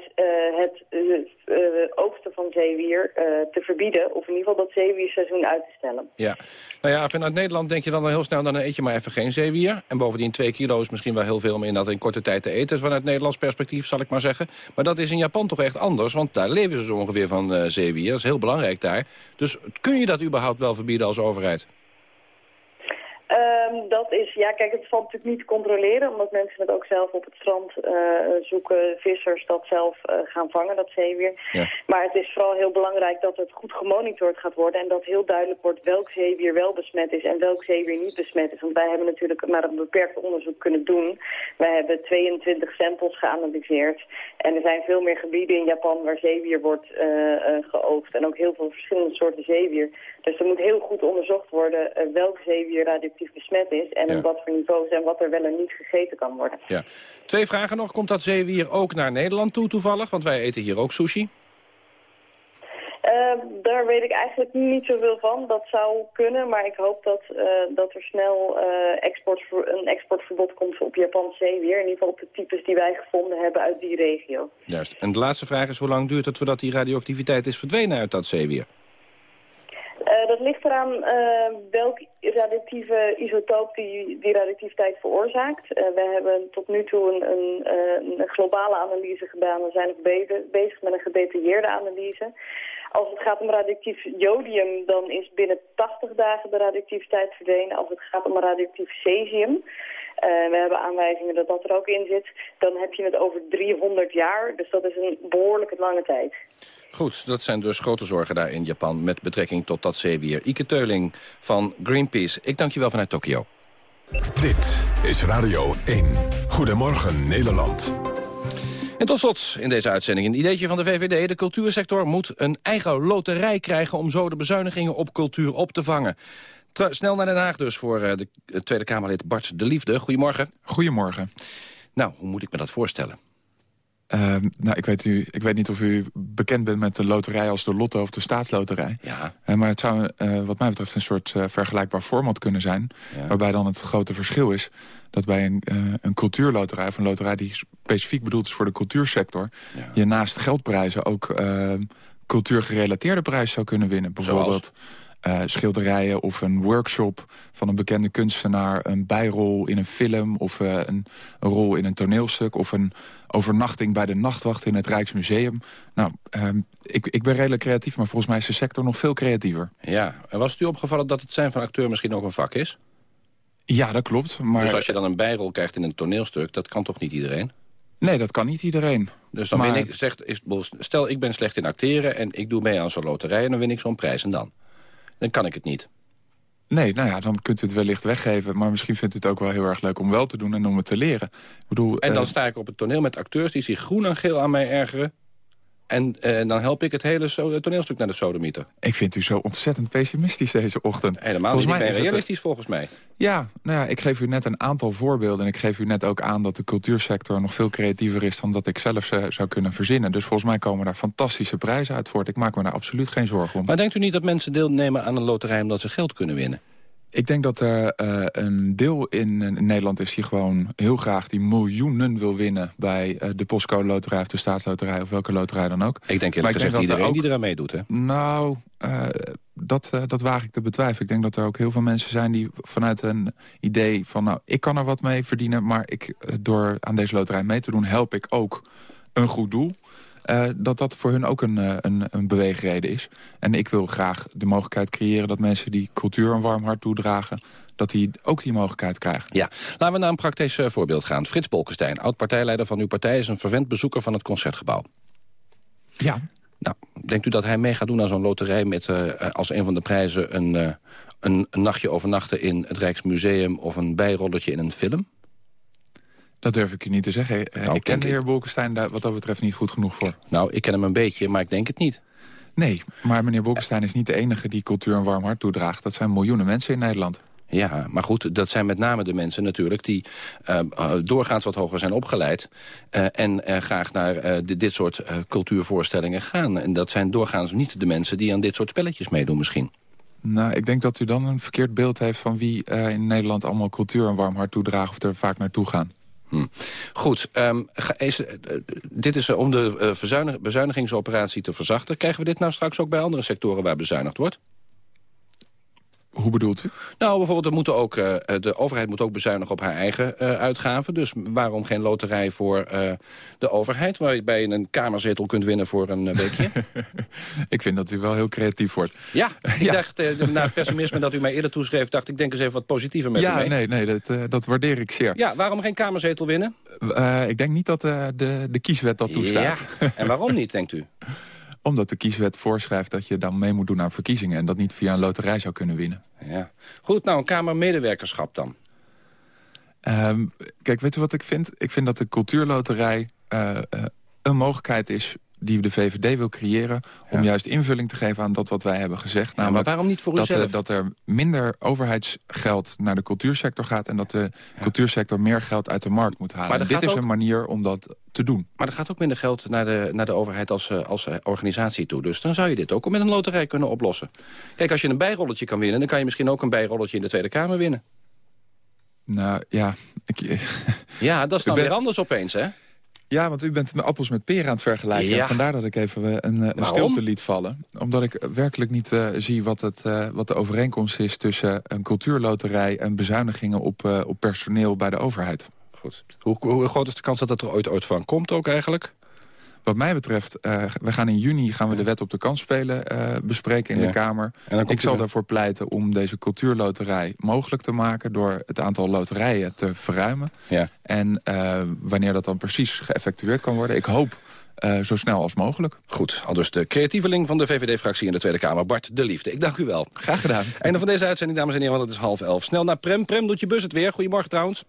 Speaker 22: het uh, oogsten van zeewier uh, te verbieden... of in ieder geval dat zeewierseizoen uit te stellen.
Speaker 10: Ja, nou ja, vanuit Nederland denk je dan heel snel... dan eet je maar even geen zeewier. En bovendien twee kilo is misschien wel heel veel om in dat in korte tijd te eten. Vanuit Nederlands perspectief zal ik maar zeggen. Maar dat is in Japan toch echt anders, want daar leven ze zo ongeveer van uh, zeewier. Dat is heel belangrijk daar. Dus kun je dat überhaupt wel verbieden als overheid?
Speaker 22: Um, dat is, ja kijk, het valt natuurlijk niet te controleren, omdat mensen het ook zelf op het strand uh, zoeken, vissers dat zelf uh, gaan vangen, dat zeewier.
Speaker 10: Ja.
Speaker 22: Maar het is vooral heel belangrijk dat het goed gemonitord gaat worden en dat heel duidelijk wordt welk zeewier wel besmet is en welk zeewier niet besmet is. Want wij hebben natuurlijk maar een beperkt onderzoek kunnen doen. Wij hebben 22 samples geanalyseerd en er zijn veel meer gebieden in Japan waar zeewier wordt uh, geoogst en ook heel veel verschillende soorten zeewier. Dus er moet heel goed onderzocht worden welk zeewier radioactief besmet is en
Speaker 10: Ja.
Speaker 22: op wat voor niveaus en wat er wel en niet gegeten kan worden.
Speaker 10: Ja. Twee vragen nog. Komt dat zeewier ook naar Nederland toe toevallig? Want wij eten hier ook sushi.
Speaker 22: Uh, daar weet ik eigenlijk niet zoveel van. Dat zou kunnen, maar ik hoop dat, uh, dat er snel uh, export, een exportverbod komt op Japans zeewier. In ieder geval op de types die wij gevonden hebben uit die regio.
Speaker 10: Juist. En de laatste vraag is, hoe lang duurt het voordat die radioactiviteit is verdwenen uit dat zeewier?
Speaker 22: Uh, dat ligt eraan uh, welk radioactieve isotoop die, die radioactiviteit veroorzaakt. Uh, we hebben tot nu toe een, een, een, globale analyse gedaan. We zijn nog bezig met een gedetailleerde analyse. Als het gaat om radioactief jodium, dan is binnen 80 dagen de radioactiviteit verdwenen. Als het gaat om radioactief cesium, uh, we hebben aanwijzingen dat dat er ook in zit, dan heb je het over 300 jaar. Dus dat is een behoorlijk lange tijd.
Speaker 10: Goed, dat zijn dus grote zorgen daar in Japan... met betrekking tot dat zeewier. Ike Teuling van Greenpeace. Ik dank je wel vanuit Tokio.
Speaker 1: Dit is Radio 1. Goedemorgen Nederland.
Speaker 10: En tot slot in deze uitzending een ideetje van de VVD. De cultuursector moet een eigen loterij krijgen... om zo de bezuinigingen op cultuur op te vangen. snel naar Den Haag dus voor uh, de Tweede Kamerlid Bart de Liefde. Goedemorgen.
Speaker 23: Goedemorgen.
Speaker 10: Nou, hoe moet ik me dat voorstellen?
Speaker 23: Uh, nou, ik weet, u, ik weet niet of u bekend bent met de loterij als de Lotto of de staatsloterij.
Speaker 10: Ja.
Speaker 23: Uh, maar het zou uh, wat mij betreft een soort vergelijkbaar format kunnen zijn. Ja. Waarbij dan het grote verschil is dat bij een, een cultuurloterij... of een loterij die specifiek bedoeld is voor de cultuursector... Ja. je naast geldprijzen ook cultuurgerelateerde prijzen zou kunnen winnen. Bijvoorbeeld... Zoals? Uh, schilderijen of een workshop van een bekende kunstenaar... een bijrol in een film of uh, een, een, rol in een toneelstuk... of een overnachting bij de nachtwacht in het Rijksmuseum. Nou, uh, ik, ik ben redelijk creatief, maar volgens mij is de sector nog veel creatiever.
Speaker 10: Ja, en was het u opgevallen dat het zijn van acteur misschien ook een vak is?
Speaker 23: Ja, dat klopt. Maar...
Speaker 10: Dus als je dan een bijrol krijgt in een toneelstuk, dat kan toch niet iedereen?
Speaker 23: Nee, dat kan niet iedereen.
Speaker 10: Dus dan maar... win ik, zegt, stel ik ben slecht in acteren en ik doe mee aan zo'n loterij... en dan win ik zo'n prijs en dan? Dan kan ik het niet.
Speaker 23: Nee, nou ja, dan kunt u het wellicht weggeven. Maar misschien vindt u het ook wel heel erg leuk om wel te doen en om het te leren. Ik bedoel,
Speaker 10: en dan uh, sta ik op het toneel met acteurs die zich groen en geel aan mij ergeren. En uh, dan help ik het hele so toneelstuk naar de sodemieter.
Speaker 23: Ik vind u zo ontzettend pessimistisch deze ochtend.
Speaker 10: Helemaal volgens niet, mij realistisch het... volgens mij.
Speaker 23: Ja, nou ja, ik geef u net een aantal voorbeelden. En ik geef u net ook aan dat de cultuursector nog veel creatiever is... dan dat ik zelf zou kunnen verzinnen. Dus volgens mij komen daar fantastische prijzen uit voort. Ik maak me daar absoluut geen zorgen om.
Speaker 10: Maar denkt u niet dat mensen deelnemen aan een loterij... omdat ze geld kunnen winnen?
Speaker 23: Ik denk dat er uh, een deel in, in, Nederland is die gewoon heel graag die miljoenen wil winnen... bij uh, de postcode loterij of de staatsloterij of welke loterij dan ook.
Speaker 10: Ik denk eerlijk gezegd iedereen ook, die eraan meedoet, hè?
Speaker 23: Nou, uh, dat, dat waag ik te betwijfelen. Ik denk dat er ook heel veel mensen zijn die vanuit een idee van... nou, ik kan er wat mee verdienen, maar ik, door aan deze loterij mee te doen... help ik ook een goed doel. Uh, dat dat voor hun ook een, een, een beweegreden is. En ik wil graag de mogelijkheid creëren dat mensen die cultuur een warm hart toedragen dat die ook die mogelijkheid krijgen.
Speaker 10: Ja, laten we naar een praktisch uh, voorbeeld gaan. Frits Bolkestein, oud-partijleider van uw partij... is een vervent bezoeker van het Concertgebouw.
Speaker 23: Ja.
Speaker 10: Nou, denkt u dat hij mee gaat doen aan zo'n loterij... met uh, als een van de prijzen een, uh, een, een nachtje overnachten in het Rijksmuseum... of een bijrolletje in een film?
Speaker 23: Dat durf ik u niet te zeggen. Nou, ik ken de heer Bolkestein daar wat dat betreft niet goed genoeg voor.
Speaker 10: Nou, ik ken hem een beetje, maar ik denk het niet.
Speaker 23: Nee, maar meneer Bolkestein is niet de enige die cultuur een warm hart toedraagt. Dat zijn miljoenen mensen in Nederland.
Speaker 10: Ja, maar goed, dat zijn met name de mensen natuurlijk... die uh, doorgaans wat hoger zijn opgeleid... Uh, en uh, graag naar dit soort cultuurvoorstellingen gaan. En dat zijn doorgaans niet de mensen die aan dit soort spelletjes meedoen misschien.
Speaker 23: Nou, ik denk dat u dan een verkeerd beeld heeft... van wie in Nederland allemaal cultuur een warm hart toedragen... of er vaak naartoe gaan.
Speaker 10: Hm. Goed, um, is, uh, dit is uh, om de verzuinig, bezuinigingsoperatie te verzachten. Krijgen we dit nou straks ook bij andere sectoren waar bezuinigd wordt?
Speaker 23: Hoe bedoelt u?
Speaker 10: Nou, bijvoorbeeld er moeten ook, uh, de overheid moet ook bezuinigen op haar eigen uh, uitgaven. Dus waarom geen loterij voor uh, de overheid... waarbij je een kamerzetel kunt winnen voor een weekje?
Speaker 23: ik vind dat u wel heel creatief wordt.
Speaker 10: Ja, ik ja. dacht, na het pessimisme dat u mij eerder toeschreef... dacht ik, denk eens even wat positiever met
Speaker 23: ja,
Speaker 10: u mee.
Speaker 23: nee, nee dat, dat waardeer ik zeer.
Speaker 10: Ja, waarom geen kamerzetel winnen?
Speaker 23: ik denk niet dat de, de kieswet dat toestaat.
Speaker 10: Ja, en waarom niet, denkt u?
Speaker 23: Omdat de kieswet voorschrijft dat je dan mee moet doen aan verkiezingen... en dat niet via een loterij zou kunnen winnen.
Speaker 10: Ja. Goed, nou, een kamermedewerkerschap dan?
Speaker 23: Um, kijk, weet u wat ik vind? Ik vind dat de cultuurloterij uh, uh, een mogelijkheid is die de VVD wil creëren... om ja. juist invulling te geven aan dat wat wij hebben gezegd.
Speaker 10: Ja, maar waarom niet voor
Speaker 23: dat,
Speaker 10: uzelf?
Speaker 23: dat er minder overheidsgeld naar de cultuursector gaat... en dat de ja. cultuursector meer geld uit de markt moet halen. En dit is ook... een manier om dat te doen.
Speaker 10: Maar er gaat ook minder geld naar de, naar de overheid als, als organisatie toe. Dus dan zou je dit ook met een loterij kunnen oplossen. Kijk, als je een bijrolletje kan winnen... dan kan je misschien ook een bijrolletje in de Tweede Kamer winnen.
Speaker 23: Nou, ja... Ik...
Speaker 10: ja, dat is dan ben... weer anders opeens, hè?
Speaker 23: Ja, want u bent met appels met peren aan het vergelijken.
Speaker 10: Ja.
Speaker 23: Vandaar dat ik even eh, een, een stilte liet vallen. Omdat ik werkelijk niet uh, zie wat, het, uh, wat de overeenkomst is... tussen een cultuurloterij en bezuinigingen op, uh, op personeel bij de overheid.
Speaker 10: Goed. Hoe, hoe, groot is de kans dat dat er ooit, ooit van komt ook eigenlijk?
Speaker 23: Wat mij betreft, uh, we gaan in juni gaan we de wet op de kansspelen uh, bespreken in
Speaker 10: Ja.
Speaker 23: de Kamer.
Speaker 10: En dan komt
Speaker 23: Ik zal daarvoor pleiten om deze cultuurloterij mogelijk te maken... door het aantal loterijen te verruimen.
Speaker 10: Ja.
Speaker 23: En uh, wanneer dat dan precies geëffectueerd kan worden... ik hoop uh, zo snel als mogelijk.
Speaker 10: Goed, al dus de creatieveling van de VVD-fractie in de Tweede Kamer, Bart de Liefde. Ik dank u wel.
Speaker 23: Graag gedaan.
Speaker 10: Einde van deze uitzending, dames en heren, want het is half elf. Snel naar Prem. Prem, doet je bus het weer? Goedemorgen trouwens.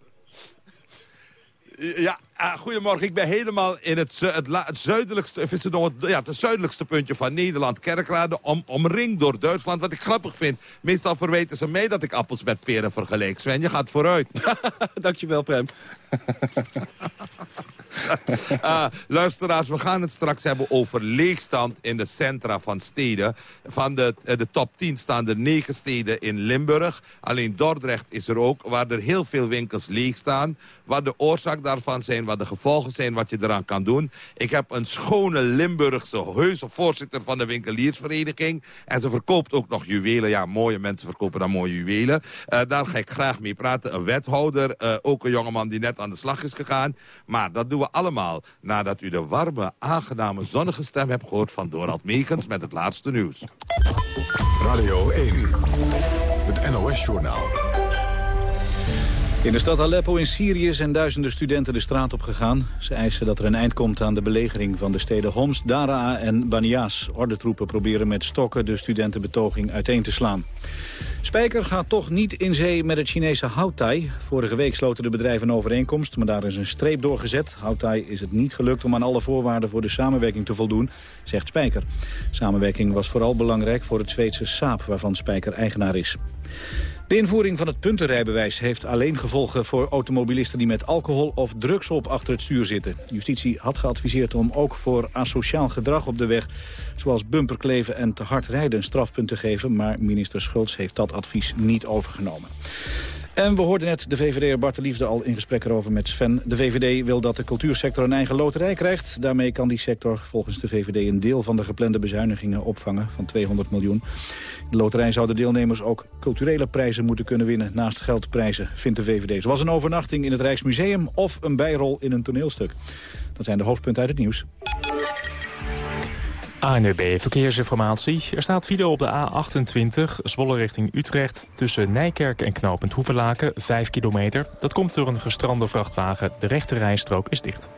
Speaker 24: Ja, ah, goedemorgen. Ik ben helemaal in het, het, zuidelijkste, of is het, nog het, ja, het zuidelijkste puntje van Nederland, Kerkrade, om, omringd door Duitsland. Wat ik grappig vind, meestal verweten ze mij dat ik appels met peren vergelijk. Sven, je gaat vooruit.
Speaker 10: Dankjewel, Prem.
Speaker 24: Ah, luisteraars, we gaan het straks hebben over leegstand in de centra van steden. Van de, eh, de top 10 staan er 9 steden in Limburg. Alleen Dordrecht is er ook, waar er heel veel winkels leeg staan. Wat de oorzaak daarvan zijn, wat de gevolgen zijn, wat je eraan kan doen. Ik heb een schone Limburgse heuse voorzitter van de winkeliersvereniging. En ze verkoopt ook nog juwelen. Ja, mooie mensen verkopen dan mooie juwelen. Eh, daar ga ik graag mee praten. Een wethouder, eh, ook een jongeman die net aan de slag is gegaan. Maar dat doen we allemaal nadat u de warme, aangename, zonnige stem hebt gehoord van Dorald Meekens met het laatste nieuws.
Speaker 1: Radio 1, het NOS-journaal.
Speaker 2: In de stad Aleppo in Syrië zijn duizenden studenten de straat op gegaan. Ze eisen dat er een eind komt aan de belegering van de steden Homs, Daraa en Banias. Ordentroepen proberen met stokken de studentenbetoging uiteen te slaan. Spijker gaat toch niet in zee met het Chinese Houtai. Vorige week sloten de bedrijven een overeenkomst, maar daar is een streep doorgezet. Houtai is het niet gelukt om aan alle voorwaarden voor de samenwerking te voldoen, zegt Spijker. Samenwerking was vooral belangrijk voor het Zweedse Saab, waarvan Spijker eigenaar is. De invoering van het puntenrijbewijs heeft alleen gevolgen voor automobilisten die met alcohol of drugs op achter het stuur zitten. Justitie had geadviseerd om ook voor asociaal gedrag op de weg, zoals bumperkleven en te hard rijden, een strafpunt te geven, maar minister Schultz heeft dat advies niet overgenomen. En we hoorden net de VVD'er Bart de Liefde al in gesprek erover met Sven. De VVD wil dat de cultuursector een eigen loterij krijgt. Daarmee kan die sector volgens de VVD een deel van de geplande bezuinigingen opvangen van 200 miljoen. In de loterij zouden deelnemers ook culturele prijzen moeten kunnen winnen naast geldprijzen, vindt de VVD. Zoals een overnachting in het Rijksmuseum of een bijrol in een toneelstuk. Dat zijn de hoofdpunten uit het nieuws.
Speaker 25: ANUB Verkeersinformatie. Er staat file op de A28, Zwolle richting Utrecht... tussen Nijkerk en knooppunt Hoevelaken, 5 kilometer. Dat komt door een gestrande vrachtwagen. De rechte rijstrook is dicht.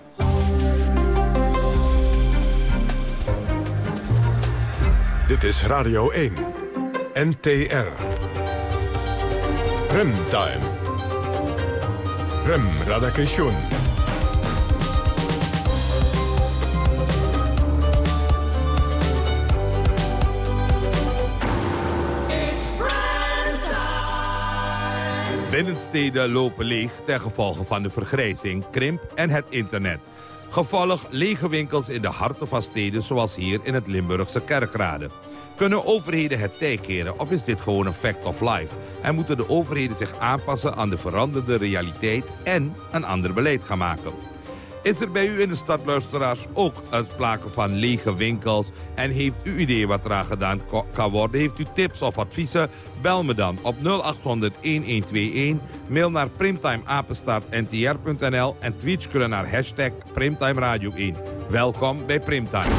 Speaker 1: Dit is Radio 1, NTR. Remtime. Rem Radakation.
Speaker 24: Binnensteden lopen leeg ten gevolge van de vergrijzing, krimp en het internet. Gevolg lege winkels in de harten van steden zoals hier in het Limburgse Kerkrade. Kunnen overheden het tij keren of is dit gewoon een fact of life? En moeten de overheden zich aanpassen aan de veranderde realiteit en een ander beleid gaan maken? Is er bij u in de stad, luisteraars, ook een sprake van lege winkels? En heeft u idee wat eraan gedaan kan worden? Heeft u tips of adviezen? Bel me dan op 0800-1121. Mail naar primtimeapenstaartntr.nl en tweets kunnen naar hashtag Primtime Radio 1. Welkom bij Primtime.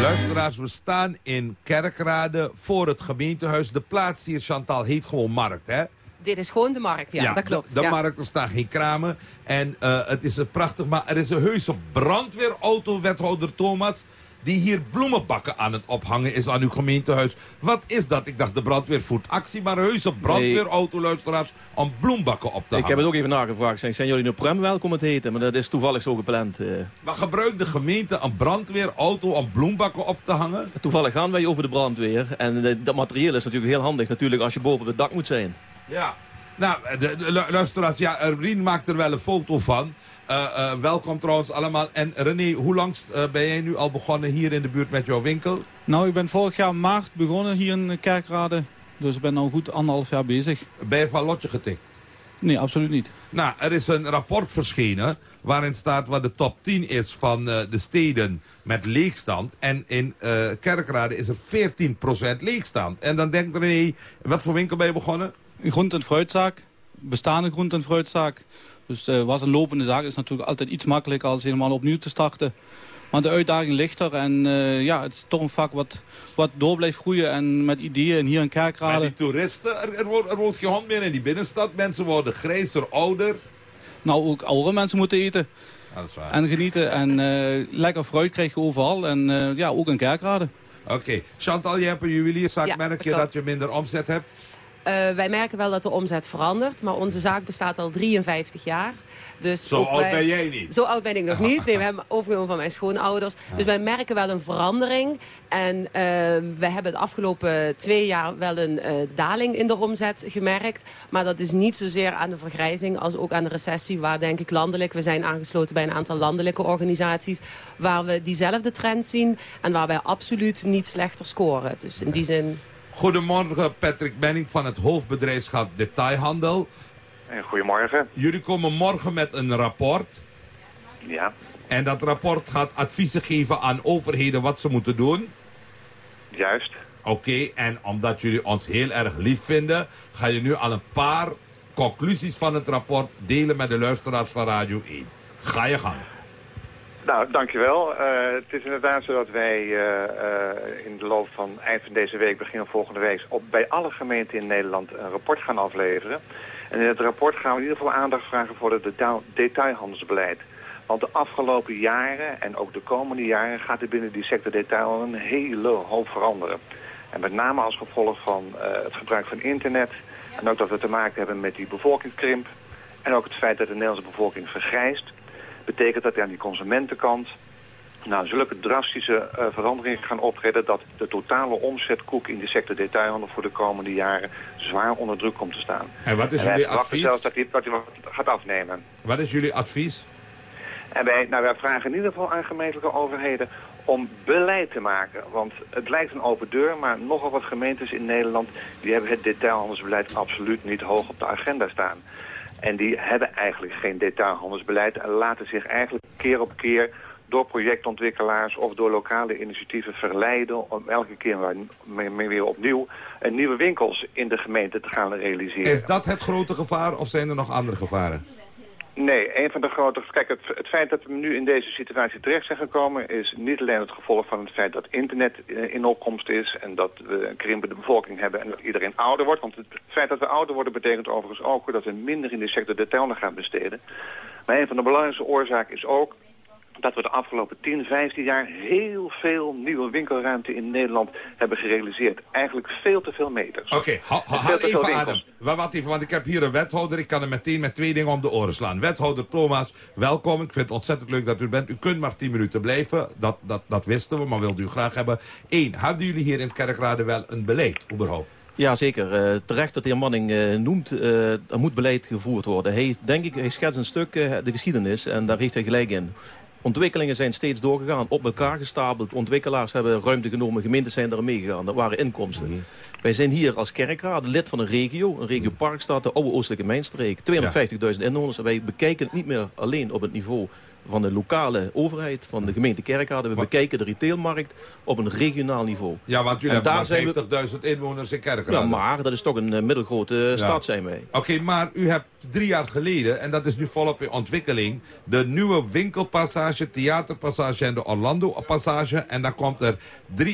Speaker 24: Luisteraars, we staan in Kerkrade voor het gemeentehuis. De plaats hier, Chantal, heet gewoon Markt, hè?
Speaker 26: Dit is gewoon de markt, ja, dat klopt.
Speaker 24: De, de
Speaker 26: ja.
Speaker 24: markt, er staan geen kramen. En eh, het is prachtig, maar er is een heuse brandweerauto, wethouder Thomas... die hier bloemenbakken aan het ophangen is aan uw gemeentehuis. Wat is dat? Ik dacht de brandweer voert actie, maar een heuse brandweerauto, luisteraars... om bloembakken op te
Speaker 27: Ik
Speaker 24: hangen.
Speaker 27: heb het ook even nagevraagd. Zijn, zijn jullie nu Prem welkom het heten? Maar dat is toevallig zo gepland. eh.
Speaker 24: Maar gebruikt de gemeente een brandweerauto om bloembakken op te hangen?
Speaker 27: Toevallig gaan wij over de brandweer. En eh, dat materieel is natuurlijk heel handig natuurlijk als je boven op het dak moet zijn.
Speaker 24: Ja. Nou, de, de, lu- luisteraars, ja, eh, Rien maakt er wel een foto van. Eh, eh, welkom trouwens allemaal. En René, hoe lang eh, ben jij nu al begonnen hier in de buurt met jouw winkel?
Speaker 28: Nou, ik ben vorig jaar maart begonnen hier in Kerkrade. Dus ik ben al goed anderhalf jaar bezig.
Speaker 24: Ben je van lotje getikt?
Speaker 29: Nee, absoluut niet.
Speaker 24: Nou, er is een rapport verschenen waarin staat wat de top 10 is van de steden met leegstand. En in Kerkrade is er 14% leegstand. En dan denkt René, wat voor winkel ben je begonnen?
Speaker 29: Een groente- en fruitzaak. Bestaande groente- en fruitzaak. Dus uh, was een lopende zaak is natuurlijk altijd iets makkelijker als helemaal opnieuw te starten. Maar de uitdaging ligt er en uh, ja, het is toch een vak wat, wat door blijft groeien en met ideeën. En hier in Kerkrade...
Speaker 24: Maar die toeristen, er, er, woont, er woont geen hond meer in die binnenstad. Mensen worden grijzer, ouder.
Speaker 29: Nou, ook oudere mensen moeten eten.
Speaker 24: Ja, dat is waar.
Speaker 29: En genieten. En uh, lekker fruit krijg je overal. En uh, ja, ook in Kerkrade.
Speaker 24: Oké. Okay. Chantal, je hebt een juwelierszaak. Ja, merk je dat, dat je minder omzet hebt?
Speaker 26: Uh, wij merken wel dat de omzet verandert. Maar onze zaak bestaat al 53 jaar. Dus
Speaker 24: zo oud ben jij niet?
Speaker 26: Zo oud ben ik nog niet. Nee, we hebben overgenomen van mijn schoonouders. Ja. Dus wij merken wel een verandering. En uh, we hebben het afgelopen twee jaar wel een uh, daling in de omzet gemerkt. Maar dat is niet zozeer aan de vergrijzing als ook aan de recessie. Waar denk ik landelijk, we zijn aangesloten bij een aantal landelijke organisaties. Waar we diezelfde trend zien. En waar wij absoluut niet slechter scoren. Dus in die zin...
Speaker 24: Goedemorgen, Patrick Benning van het hoofdbedrijfschap Detailhandel.
Speaker 30: Goedemorgen.
Speaker 24: Jullie komen morgen met een rapport.
Speaker 30: Ja.
Speaker 24: En dat rapport gaat adviezen geven aan overheden wat ze moeten doen.
Speaker 30: Juist.
Speaker 24: Oké, okay, en omdat jullie ons heel erg lief vinden... ga je nu al een paar conclusies van het rapport delen met de luisteraars van Radio 1. Ga je gang.
Speaker 30: Nou, dankjewel. Uh, het is inderdaad zo dat wij uh, uh, in de loop van eind van deze week, begin volgende week... Op, bij alle gemeenten in Nederland een rapport gaan afleveren... En in het rapport gaan we in ieder geval aandacht vragen voor het detail, detailhandelsbeleid. Want de afgelopen jaren en ook de komende jaren gaat er binnen die sector detail een hele hoop veranderen. En met name als gevolg van het gebruik van internet en ook dat we te maken hebben met die bevolkingskrimp. En ook het feit dat de Nederlandse bevolking vergrijst. Betekent dat aan die consumentenkant nou, zulke drastische uh, veranderingen gaan optreden... dat de totale omzetkoek in de sector detailhandel voor de komende jaren zwaar onder druk komt te staan.
Speaker 24: En wat is en jullie advies?
Speaker 30: zelfs dat hij, dat hij gaat afnemen.
Speaker 24: Wat is jullie advies?
Speaker 30: En wij, nou, wij vragen in ieder geval aan gemeentelijke overheden om beleid te maken. Want het lijkt een open deur, maar nogal wat gemeentes in Nederland... die hebben het detailhandelsbeleid absoluut niet hoog op de agenda staan. En die hebben eigenlijk geen detailhandelsbeleid en laten zich eigenlijk keer op keer door projectontwikkelaars of door lokale initiatieven verleiden... om elke keer weer, opnieuw nieuwe winkels in de gemeente te gaan realiseren.
Speaker 24: Is dat het grote gevaar of zijn er nog andere gevaren?
Speaker 30: Nee, een van de grote... Kijk, het, het, feit dat we nu in deze situatie terecht zijn gekomen... is niet alleen het gevolg van het feit dat internet in opkomst is... en dat we een krimpende bevolking hebben en dat iedereen ouder wordt. Want het feit dat we ouder worden betekent overigens ook... dat we minder in de sector detail gaan besteden. Maar een van de belangrijkste oorzaken is ook dat we de afgelopen 10, 15 jaar heel veel nieuwe winkelruimte in Nederland hebben gerealiseerd. Eigenlijk veel te veel meters.
Speaker 24: Oké, okay, haal even adem. Wat even, want ik heb hier een wethouder. Ik kan hem meteen met twee dingen om de oren slaan. Wethouder Thomas, welkom. Ik vind het ontzettend leuk dat u bent. U kunt maar 10 minuten blijven. Dat, dat, dat wisten we, maar wilden u graag hebben. Eén, hebben jullie hier in Kerkrade wel een beleid überhaupt?
Speaker 27: Ja, zeker. Uh, terecht dat de heer Manning uh, noemt, uh, er moet beleid gevoerd worden. Hij, denk ik, hij schetst een stuk de geschiedenis en daar heeft hij gelijk in. Ontwikkelingen zijn steeds doorgegaan, op elkaar gestapeld. Ontwikkelaars hebben ruimte genomen, gemeenten zijn er meegegaan. Dat waren inkomsten. Mm -hmm. Wij zijn hier als kerkraad lid van een regio, een regio Parkstad, de oude Oostelijke Mijnstreek. 250.000 inwoners en wij bekijken het niet meer alleen op het niveau van de lokale overheid, van de gemeente Kerkrade. We bekijken de retailmarkt op een regionaal niveau.
Speaker 24: Ja, want jullie en hebben maar 50.000 inwoners in Kerkrade.
Speaker 27: Ja, maar dat is toch een uh, middelgrote ja. stad zijn wij.
Speaker 24: Oké, okay, maar u hebt drie jaar geleden, en dat is nu volop in ontwikkeling... de nieuwe winkelpassage, theaterpassage en de Orlando-passage. En dan komt er 3.500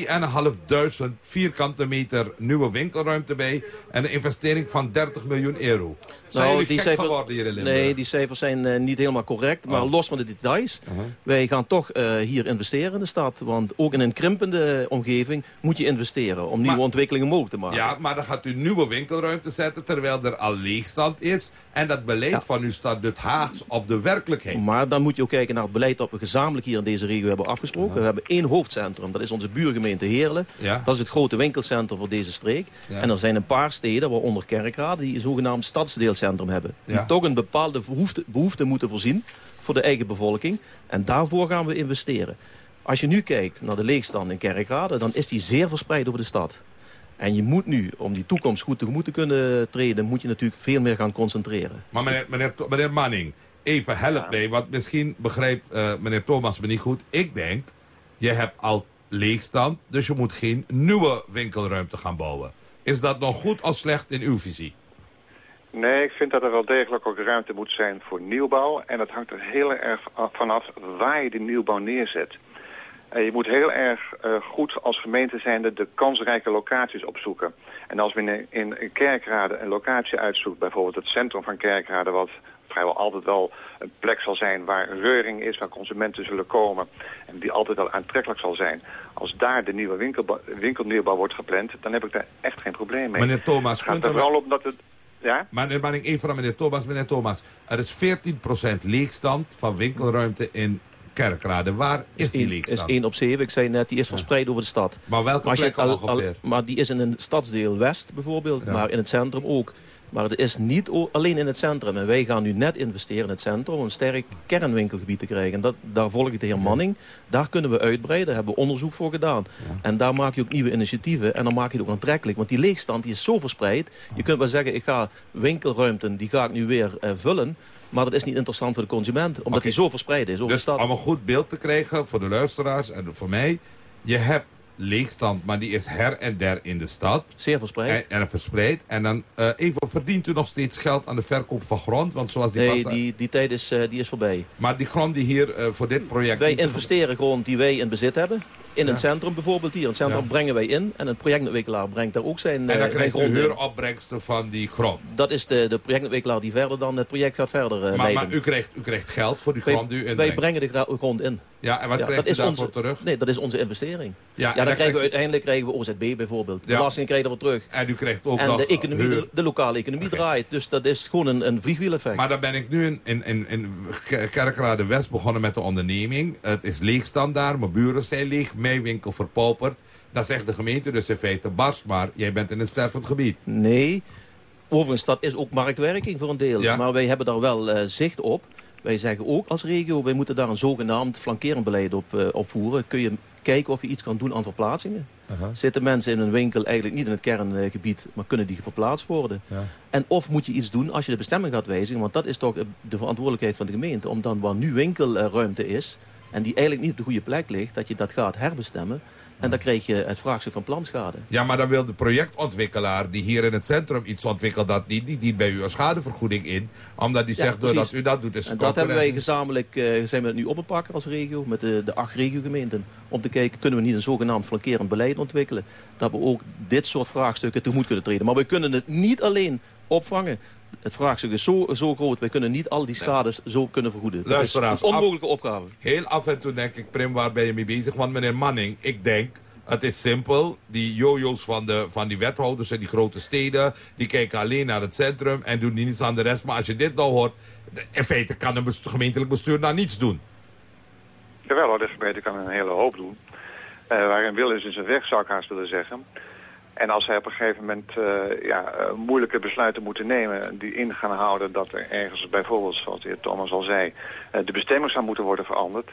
Speaker 24: vierkante meter nieuwe winkelruimte bij... en een investering van 30 miljoen euro. Zijn
Speaker 27: nou,
Speaker 24: jullie
Speaker 27: die
Speaker 24: gek
Speaker 27: cijfer,
Speaker 24: geworden hier in Limburg?
Speaker 27: Nee, die cijfers zijn uh, niet helemaal correct. Maar
Speaker 24: Oh.
Speaker 27: los van de details, wij gaan toch uh, hier investeren in de stad. Want ook in een krimpende omgeving moet je investeren... om nieuwe
Speaker 24: Maar-
Speaker 27: ontwikkelingen mogelijk te maken.
Speaker 24: Ja, maar dan gaat u nieuwe winkelruimte zetten terwijl er al leegstand is. En dat beleid van u staat het Haags op de werkelijkheid.
Speaker 27: Maar dan moet je ook kijken naar het beleid dat we gezamenlijk hier in deze regio hebben afgesproken. We hebben één hoofdcentrum, dat is onze buurgemeente Heerlen.
Speaker 24: Ja.
Speaker 27: Dat is het grote winkelcentrum voor deze streek.
Speaker 24: Ja.
Speaker 27: En er zijn een paar steden, waaronder Kerkrade, die een zogenaamd stadsdeelcentrum hebben. Die
Speaker 24: Ja.
Speaker 27: toch een bepaalde behoefte, behoefte moeten voorzien voor de eigen bevolking. En daarvoor gaan we investeren. Als je nu kijkt naar de leegstand in Kerkrade, dan is die zeer verspreid over de stad. En je moet nu, om die toekomst goed tegemoet te kunnen treden... moet je natuurlijk veel meer gaan concentreren.
Speaker 24: Maar meneer, meneer, meneer Manning, even help mee. Want misschien begrijpt uh, meneer Thomas me niet goed. Ik denk, je hebt al leegstand, dus je moet geen nieuwe winkelruimte gaan bouwen. Is dat nog goed of slecht in uw visie?
Speaker 30: Nee, ik vind dat er wel degelijk ook ruimte moet zijn voor nieuwbouw. En dat hangt er heel erg vanaf waar je die nieuwbouw neerzet. Uh, je moet heel erg uh, goed als gemeente zijnde de kansrijke locaties opzoeken. En als men in, in Kerkrade een locatie uitzoekt, bijvoorbeeld het centrum van Kerkrade... wat vrijwel altijd wel een plek zal zijn waar reuring is, waar consumenten zullen komen. En die altijd wel aantrekkelijk zal zijn. Als daar de nieuwe winkel, winkelnieuwbouw wordt gepland, dan heb ik daar echt geen probleem mee.
Speaker 24: Meneer Thomas,
Speaker 30: het gaat er vooral om dat het... Ja?
Speaker 24: Maar, maar ik even aan meneer Thomas. Meneer Thomas, er is 14% leegstand van winkelruimte in Kerkrade. Waar is die leegstand?
Speaker 27: is 1 op 7. Ik zei net, die is verspreid over de stad.
Speaker 24: Maar welke
Speaker 27: maar
Speaker 24: plek al, ongeveer?
Speaker 27: maar die is in een stadsdeel West bijvoorbeeld, maar in het centrum ook. Maar het is niet alleen in het centrum. En wij gaan nu net investeren in het centrum om een sterk kernwinkelgebied te krijgen. En dat, daar volg ik de heer Manning. Daar kunnen we uitbreiden. Daar hebben we onderzoek voor gedaan. En daar maak je ook nieuwe initiatieven. En dan maak je het ook aantrekkelijk. Want die leegstand die is zo verspreid. Je kunt wel zeggen, ik ga winkelruimten, die ga ik nu weer uh, vullen. Maar dat is niet interessant voor de consument. Omdat okay. die zo verspreid is over
Speaker 24: dus
Speaker 27: de stad.
Speaker 24: om een goed beeld te krijgen voor de luisteraars en voor mij. Je hebt leegstand, maar die is her en der in de stad.
Speaker 27: Zeer verspreid.
Speaker 24: En, en verspreid. En dan uh, even, verdient u nog steeds geld aan de verkoop van grond? Want zoals die
Speaker 27: nee, die, die tijd is, uh, die is voorbij.
Speaker 24: Maar die grond die hier uh, voor dit project...
Speaker 27: Wij investeren grond die wij in bezit hebben. In ja. het centrum bijvoorbeeld hier. Het centrum ja. brengen wij in. En een projectontwikkelaar brengt daar ook zijn
Speaker 24: En dan krijgt
Speaker 27: u
Speaker 24: huuropbrengsten van die grond?
Speaker 27: Dat is de, de projectontwikkelaar die verder dan het project gaat verder
Speaker 24: maar,
Speaker 27: leiden.
Speaker 24: Maar u krijgt, u krijgt geld voor die grond die u
Speaker 27: Wij brengen de grond in.
Speaker 24: Ja, en wat ja, krijgt u daarvoor
Speaker 27: onze,
Speaker 24: terug?
Speaker 27: Nee, dat is onze investering.
Speaker 24: Ja,
Speaker 27: ja dan, dan krijgen we uiteindelijk krijgen we OZB bijvoorbeeld. De belasting krijgen we terug.
Speaker 24: En u krijgt ook
Speaker 27: en
Speaker 24: nog
Speaker 27: de, economie, de, de, lokale economie okay. draait. Dus dat is gewoon een, een vliegwieleffect.
Speaker 24: Maar dan ben ik nu in, in, in, in Kerkrade West begonnen met de onderneming. Het is leegstand daar, mijn buren zijn leeg, mijn winkel verpauperd. Dan zegt de gemeente dus in feite, Bas, maar jij bent in een stervend gebied.
Speaker 27: Nee, overigens dat is ook marktwerking voor een deel. Ja? Maar wij hebben daar wel uh, zicht op. Wij zeggen ook als regio, wij moeten daar een zogenaamd flankerend beleid op uh, opvoeren. Kun je kijken of je iets kan doen aan verplaatsingen. Uh -huh. Zitten mensen in een winkel eigenlijk niet in het kerngebied, maar kunnen die verplaatst worden? Ja. En of moet je iets doen als je de bestemming gaat wijzigen, want dat is toch de verantwoordelijkheid van de gemeente. Om dan waar nu winkelruimte is, en die eigenlijk niet op de goede plek ligt, dat je dat gaat herbestemmen. En dan krijg je het vraagstuk van planschade.
Speaker 24: Ja, maar dan wil de projectontwikkelaar die hier in het centrum iets ontwikkelt... dat die, die, die bij u een schadevergoeding in. Omdat die ja, zegt, doordat u dat doet, is
Speaker 27: En dat hebben wij gezamenlijk, uh, zijn we het nu op pakken als regio... met de, de acht regiogemeenten. Om te kijken, kunnen we niet een zogenaamd flankerend beleid ontwikkelen... dat we ook dit soort vraagstukken tegemoet kunnen treden. Maar we kunnen het niet alleen opvangen het vraagstuk is zo, zo groot. Wij kunnen niet al die schades zo kunnen vergoeden.
Speaker 24: Luister
Speaker 27: dat is een onmogelijke af, opgave.
Speaker 24: Heel af en toe denk ik, Prim, waar ben je mee bezig? Want meneer Manning, ik denk... Het is simpel. Die jojo's van, de, van die wethouders in die grote steden... die kijken alleen naar het centrum en doen niets aan de rest. Maar als je dit nou hoort... in feite kan een gemeentelijk bestuur daar niets doen.
Speaker 30: Jawel hoor, de gemeente kan een hele hoop doen. Uh, waarin wil is in zijn weg, zou ik haast willen zeggen. En als zij op een gegeven moment uh, ja, uh, moeilijke besluiten moeten nemen... die in gaan houden dat er ergens bijvoorbeeld, zoals de heer Thomas al zei... Uh, de bestemming zou moeten worden veranderd...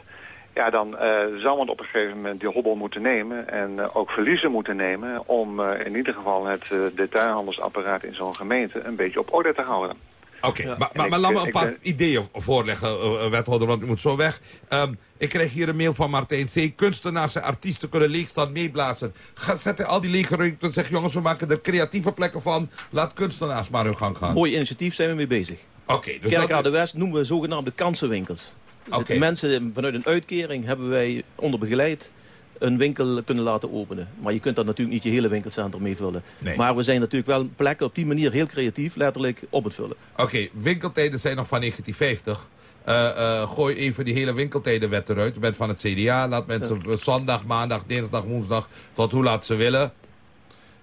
Speaker 30: ja, dan zal men op een gegeven moment die hobbel moeten nemen... en ook verliezen moeten nemen... om in ieder geval het detailhandelsapparaat in zo'n gemeente een beetje op orde te houden.
Speaker 24: Oké, okay, maar, maar, maar laat me een paar ik, ideeën voorleggen, uh, wethouder, want u moet zo weg. Um, ik kreeg hier een mail van Martijn C. Kunstenaars en artiesten kunnen leegstand meeblazen. Ga, zet al die lege ruimte zeg, jongens, we maken er creatieve plekken van. Laat kunstenaars maar hun gang gaan.
Speaker 27: Mooi initiatief zijn we mee bezig.
Speaker 24: Oké. Okay,
Speaker 27: dus dat... West noemen we zogenaamde kansenwinkels.
Speaker 24: Okay.
Speaker 27: De mensen vanuit een uitkering hebben wij onder begeleid een winkel kunnen laten openen. Maar je kunt daar natuurlijk niet je hele winkelcentrum mee vullen.
Speaker 24: Nee.
Speaker 27: Maar we zijn natuurlijk wel plekken op die manier heel creatief, letterlijk op het vullen.
Speaker 24: Oké, okay, winkeltijden zijn nog van 1950. Uh, uh, gooi even die hele winkeltijdenwet eruit. Je bent van het CDA. Laat mensen ja. zondag, maandag, dinsdag, woensdag... tot hoe laat ze willen.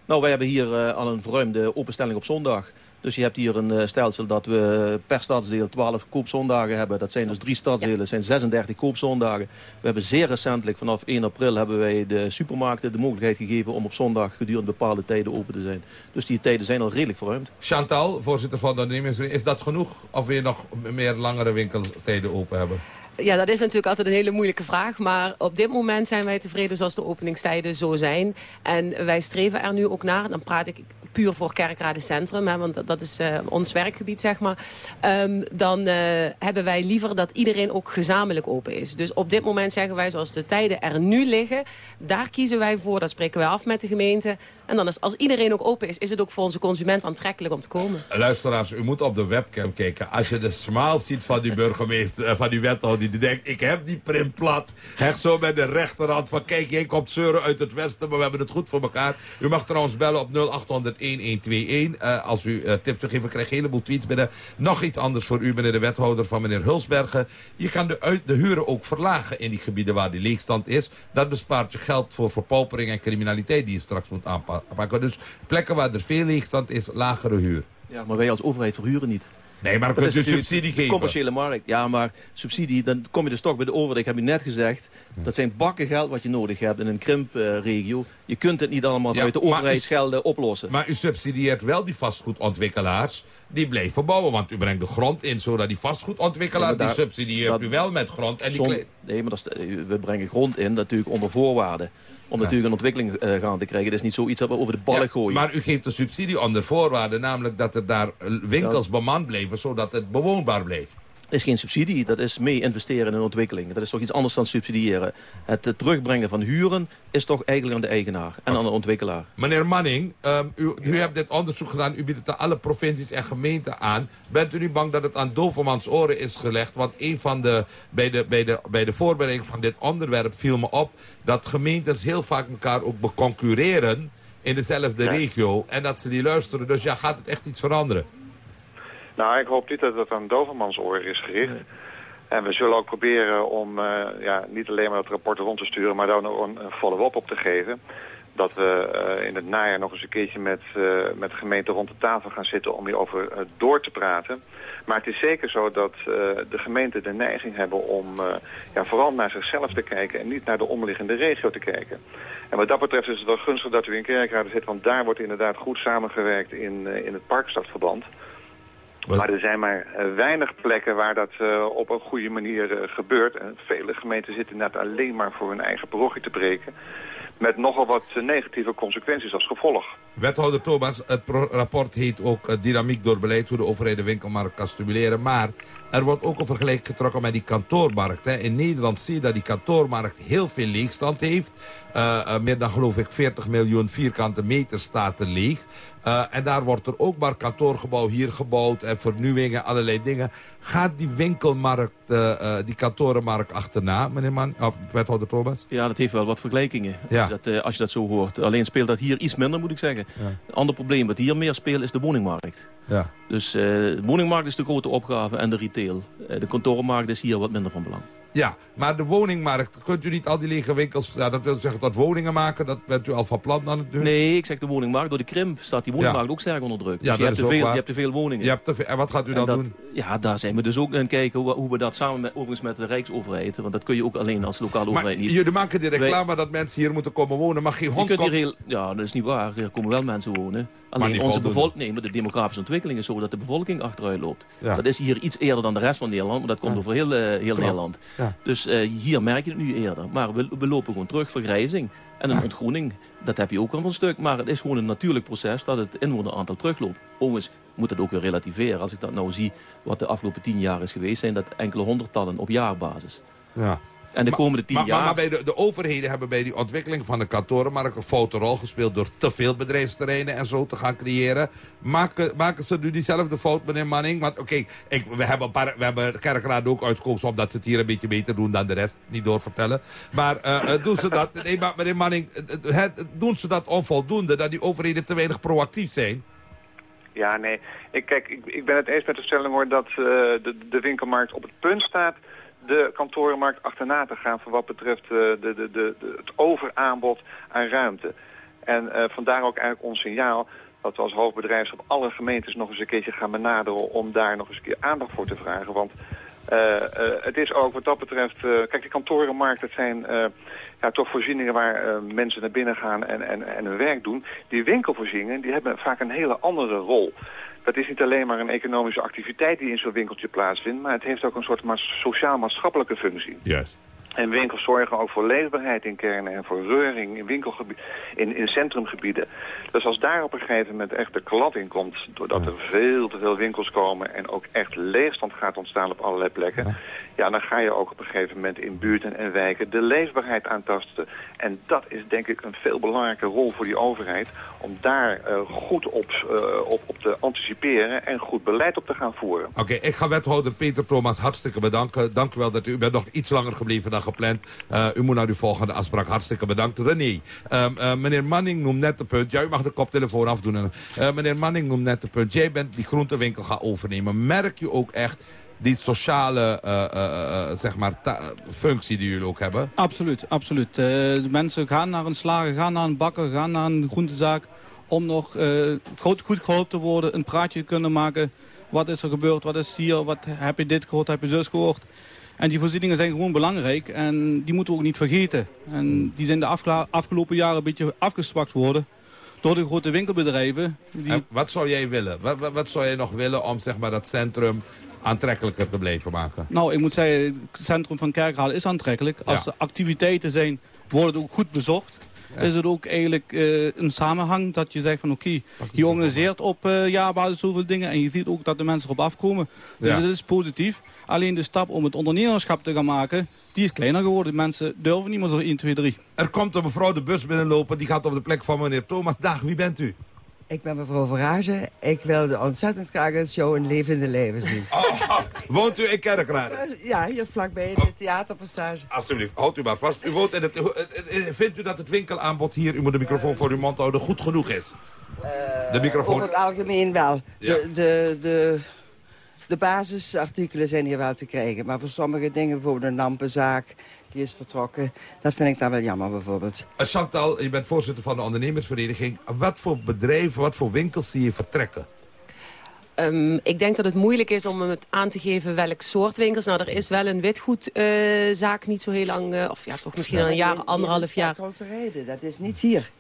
Speaker 27: Nou, wij hebben hier uh, al een verruimde openstelling op zondag. Dus je hebt hier een uh, stelsel dat we per stadsdeel 12 koopzondagen hebben. Dat zijn dus drie stadsdelen, dat zijn 36 koopzondagen. We hebben zeer recentelijk, vanaf 1 april, hebben wij de supermarkten de mogelijkheid gegeven om op zondag gedurende bepaalde tijden open te zijn. Dus die tijden zijn al redelijk verruimd.
Speaker 24: Chantal, voorzitter van de ondernemingsvereniging, is dat genoeg? Of wil je nog meer langere winkeltijden open hebben?
Speaker 26: Ja, dat is natuurlijk altijd een hele moeilijke vraag. Maar op dit moment zijn wij tevreden zoals de openingstijden zo zijn. En wij streven er nu ook naar, dan praat ik puur voor Kerkrade Centrum, hè, want dat, is uh, ons werkgebied, zeg maar. Um, dan uh, hebben wij liever dat iedereen ook gezamenlijk open is. Dus op dit moment zeggen wij, zoals de tijden er nu liggen, daar kiezen wij voor, dat spreken wij af met de gemeente. En dan is, als iedereen ook open is, is het ook voor onze consument aantrekkelijk om te komen.
Speaker 24: Luisteraars, u moet op de webcam kijken. Als je de smaal ziet van die burgemeester, uh, van die wethouder, die denkt, ik heb die print plat. Hecht zo met de rechterhand van, kijk, jij komt zeuren uit het westen, maar we hebben het goed voor elkaar. U mag trouwens bellen op 0800 1121. Uh, als u uh, tips wil geven, krijg je een heleboel tweets binnen. Nog iets anders voor u, meneer de wethouder van meneer Hulsbergen. Je kan de, de huren ook verlagen in die gebieden waar die leegstand is. Dat bespaart je geld voor verpaupering en criminaliteit die je straks moet aanpakken. Dus plekken waar er veel leegstand is, lagere huur.
Speaker 27: Ja, maar wij als overheid verhuren niet.
Speaker 24: Nee, maar dan kun je subsidie geven.
Speaker 27: commerciële markt. Ja, maar subsidie, dan kom je dus toch bij de overheid. Ik heb u net gezegd, dat zijn bakken geld wat je nodig hebt in een krimpregio. Uh, je kunt het niet allemaal vanuit ja, de overheidsgelden oplossen.
Speaker 24: Maar u subsidieert wel die vastgoedontwikkelaars die blijven bouwen. Want u brengt de grond in, zodat die vastgoedontwikkelaar, ja, daar, die subsidieert dat, u wel met grond. En die
Speaker 27: som, nee, maar dat is, we brengen grond in natuurlijk onder voorwaarden om natuurlijk een ontwikkeling uh, gaan te krijgen. Dat is niet zoiets dat we over de balk ja, gooien.
Speaker 24: Maar u geeft een subsidie onder voorwaarden, namelijk dat er daar winkels ja. bemand bleven, zodat het bewoonbaar bleef.
Speaker 27: Dat is geen subsidie, dat is mee investeren in een ontwikkeling. Dat is toch iets anders dan subsidiëren. Het terugbrengen van huren is toch eigenlijk aan de eigenaar en aan de ontwikkelaar.
Speaker 24: Meneer Manning, um, u, u hebt dit onderzoek gedaan. U biedt het aan alle provincies en gemeenten aan. Bent u niet bang dat het aan dovermans oren is gelegd? Want een van de, bij, de, bij, de, bij de voorbereiding van dit onderwerp viel me op... dat gemeentes heel vaak elkaar ook beconcurreren in dezelfde ja. regio. En dat ze die luisteren. Dus ja, gaat het echt iets veranderen?
Speaker 30: Nou, ik hoop niet dat het aan Dovermans oor is gericht. Nee. En we zullen ook proberen om uh, ja, niet alleen maar het rapport rond te sturen... maar daar ook een, een follow-up op te geven. Dat we uh, in het najaar nog eens een keertje met, uh, met de gemeente rond de tafel gaan zitten... om hierover door te praten. Maar het is zeker zo dat de gemeenten de neiging hebben om ja, vooral naar zichzelf te kijken... en niet naar de omliggende regio te kijken. En wat dat betreft is het wel gunstig dat u in Kerkrade zit... want daar wordt inderdaad goed samengewerkt in, in het Parkstadverband... Wat? Maar er zijn maar uh, weinig plekken waar dat uh, op een goede manier uh, gebeurt. En vele gemeenten zitten net alleen maar voor hun eigen parochie te breken. Met nogal wat negatieve consequenties als gevolg.
Speaker 24: Wethouder Thomas, het rapport heet ook Dynamiek door beleid... hoe de overheid de winkelmarkt kan stimuleren. Maar er wordt ook een vergelijking getrokken met die kantoormarkt. Hè. In Nederland zie je dat die kantoormarkt heel veel leegstand heeft. meer dan geloof ik 40 miljoen vierkante meter staat er leeg. Uh, en daar wordt er ook maar kantoorgebouw hier gebouwd en vernieuwingen, allerlei dingen. Gaat die winkelmarkt, uh, uh, die kantorenmarkt achterna, meneer Man, of wethouder Thomas?
Speaker 27: Ja, dat heeft wel wat vergelijkingen, ja. dat, als je dat zo hoort. Alleen speelt dat hier iets minder, moet ik zeggen. Ja. Een ander probleem wat hier meer speelt is de woningmarkt. Ja. Dus de woningmarkt is de grote opgave en de retail. de kantorenmarkt is hier wat minder van belang.
Speaker 24: Ja, maar de woningmarkt, kunt u niet al die lege winkels... Ja, dat wil zeggen dat woningen maken, dat bent u al van plan aan het doen?
Speaker 27: Nee, ik zeg de woningmarkt. Door de krimp staat die woningmarkt ja. ook sterk onder druk. Dus ja, je, hebt te veel, je hebt te veel woningen.
Speaker 24: Je hebt te veel, en wat gaat u dan
Speaker 27: dat,
Speaker 24: doen?
Speaker 27: Ja, daar zijn we dus ook aan het kijken hoe, hoe we dat samen met, overigens met de Rijksoverheid... want dat kun je ook alleen als lokale
Speaker 24: maar
Speaker 27: overheid niet.
Speaker 24: jullie maken die reclame Wij, dat mensen hier moeten komen wonen, maar geen hond
Speaker 27: komt... Heel, ja, dat is niet waar. Er komen wel mensen wonen. Alleen onze bevolking, nee, maar de demografische ontwikkeling is zo dat de bevolking achteruit loopt. Ja. Dat is hier iets eerder dan de rest van Nederland, maar dat komt over heel, uh, heel Nederland. Ja. Dus uh, hier merk je het nu eerder. Maar we, we lopen gewoon terug, vergrijzing. En een ontgroening, dat heb je ook al van een stuk. Maar het is gewoon een natuurlijk proces dat het inwoneraantal terugloopt. Overigens moet het ook weer relativeren. Als ik dat nou zie, wat de afgelopen tien jaar is geweest... zijn dat enkele honderdtallen op jaarbasis.
Speaker 24: Ja.
Speaker 27: En de
Speaker 24: maar,
Speaker 27: komende tien
Speaker 24: maar,
Speaker 27: jaar...
Speaker 24: Maar, maar bij de, de, overheden hebben bij die ontwikkeling van de kantorenmarkt... een foute rol gespeeld door te veel bedrijfsterreinen en zo te gaan creëren. Maken, maken ze nu diezelfde fout, meneer Manning? Want oké, okay, we hebben, paar, we hebben Kerkraad ook uitgekozen... omdat ze het hier een beetje beter doen dan de rest. Niet doorvertellen. Maar uh, doen ze dat... Nee, maar meneer Manning, het, doen ze dat onvoldoende? Dat die overheden te weinig proactief zijn?
Speaker 30: Ja, nee. Ik, kijk, ik, ik ben het eens met de stelling hoor dat uh, de, de winkelmarkt op het punt staat de kantorenmarkt achterna te gaan... voor wat betreft uh, de, de, de, het overaanbod aan ruimte. En uh, vandaar ook eigenlijk ons signaal dat we als hoofdbedrijfschap alle gemeentes nog eens een keertje gaan benaderen... om daar nog eens een keer aandacht voor te vragen. Want het is ook wat dat betreft... kijk, die kantorenmarkt, dat zijn ja, toch voorzieningen waar mensen naar binnen gaan en, en, en hun werk doen. Die winkelvoorzieningen, die hebben vaak een hele andere rol. Dat is niet alleen maar een economische activiteit die in zo'n winkeltje plaatsvindt... maar het heeft ook een soort sociaal-maatschappelijke functie.
Speaker 24: Juist.
Speaker 30: En winkels zorgen ook voor leefbaarheid in kernen en voor reuring in, winkelgebied, in, in centrumgebieden. Dus als daar op een gegeven moment echt de klad in komt, doordat er veel te veel winkels komen en ook echt leegstand gaat ontstaan op allerlei plekken, ja, dan ga je ook op een gegeven moment in buurten en wijken de leefbaarheid aantasten. En dat is denk ik een veel belangrijke rol voor die overheid om daar uh, goed op, uh, op, op te anticiperen en goed beleid op te gaan voeren.
Speaker 24: Oké, ik ga wethouder Peter Thomas hartstikke bedanken. Dank u wel dat u, bent nog iets langer gebleven dan gepland. Uh, u moet naar uw volgende afspraak. Hartstikke bedankt. René, um, meneer Manning noemt net de punt. U mag de koptelefoon afdoen. meneer Manning noemt net de punt. Jij bent die groentewinkel gaan overnemen. Merk je ook echt die sociale uh, uh, zeg maar functie die jullie ook hebben?
Speaker 29: Absoluut, absoluut. de mensen gaan naar een slager, gaan naar een bakker, gaan naar een groentezaak... om nog goed, goed geholpen te worden, een praatje te kunnen maken. Wat is er gebeurd, wat is hier, wat, heb je dit gehoord, heb je zus gehoord? En die voorzieningen zijn gewoon belangrijk en die moeten we ook niet vergeten. En die zijn de afgelopen jaren een beetje afgezwakt worden door de grote winkelbedrijven. Die...
Speaker 24: wat zou jij willen? Wat, wat, wat, zou jij nog willen om zeg maar, dat centrum aantrekkelijker te blijven maken?
Speaker 29: Nou, ik moet zeggen, het centrum van Kerkrade is aantrekkelijk. Als er activiteiten zijn, worden het ook goed bezocht. Is het ook eigenlijk uh, een samenhang dat je zegt van oké, je organiseert op uh, jaarbasis zoveel dingen en je ziet ook dat de mensen erop afkomen. Dus ja. dat is positief. Alleen de stap om het ondernemerschap te gaan maken, die is kleiner geworden. Mensen durven niet meer zo 1, 2, 3.
Speaker 24: Er komt een mevrouw de bus binnenlopen, die gaat op de plek van meneer Thomas. Dag, wie bent u?
Speaker 31: Ik ben mevrouw Verage. Ik wilde ontzettend graag een show in levende leven zien.
Speaker 24: Oh, woont u in Kerkrade?
Speaker 31: Ja, hier vlakbij in de theaterpassage.
Speaker 24: Alsjeblieft, houdt u maar vast. U woont in het, vindt u dat het winkelaanbod hier, u moet de microfoon voor uw mond houden, goed genoeg is? de microfoon.
Speaker 31: Over het algemeen wel. De, de, de, de basisartikelen zijn hier wel te krijgen. Maar voor sommige dingen, bijvoorbeeld een lampenzaak, die is vertrokken. Dat vind ik dan wel jammer bijvoorbeeld.
Speaker 24: Uh, Chantal, je bent voorzitter van de ondernemersvereniging. Wat voor bedrijven, wat voor winkels zie je vertrekken?
Speaker 26: Um, ik denk dat het moeilijk is om het aan te geven welk soort winkels. Nou, er is wel een witgoedzaak uh, niet zo heel lang, uh, of ja, toch misschien al een jaar, anderhalf jaar.
Speaker 31: Dat is niet hier.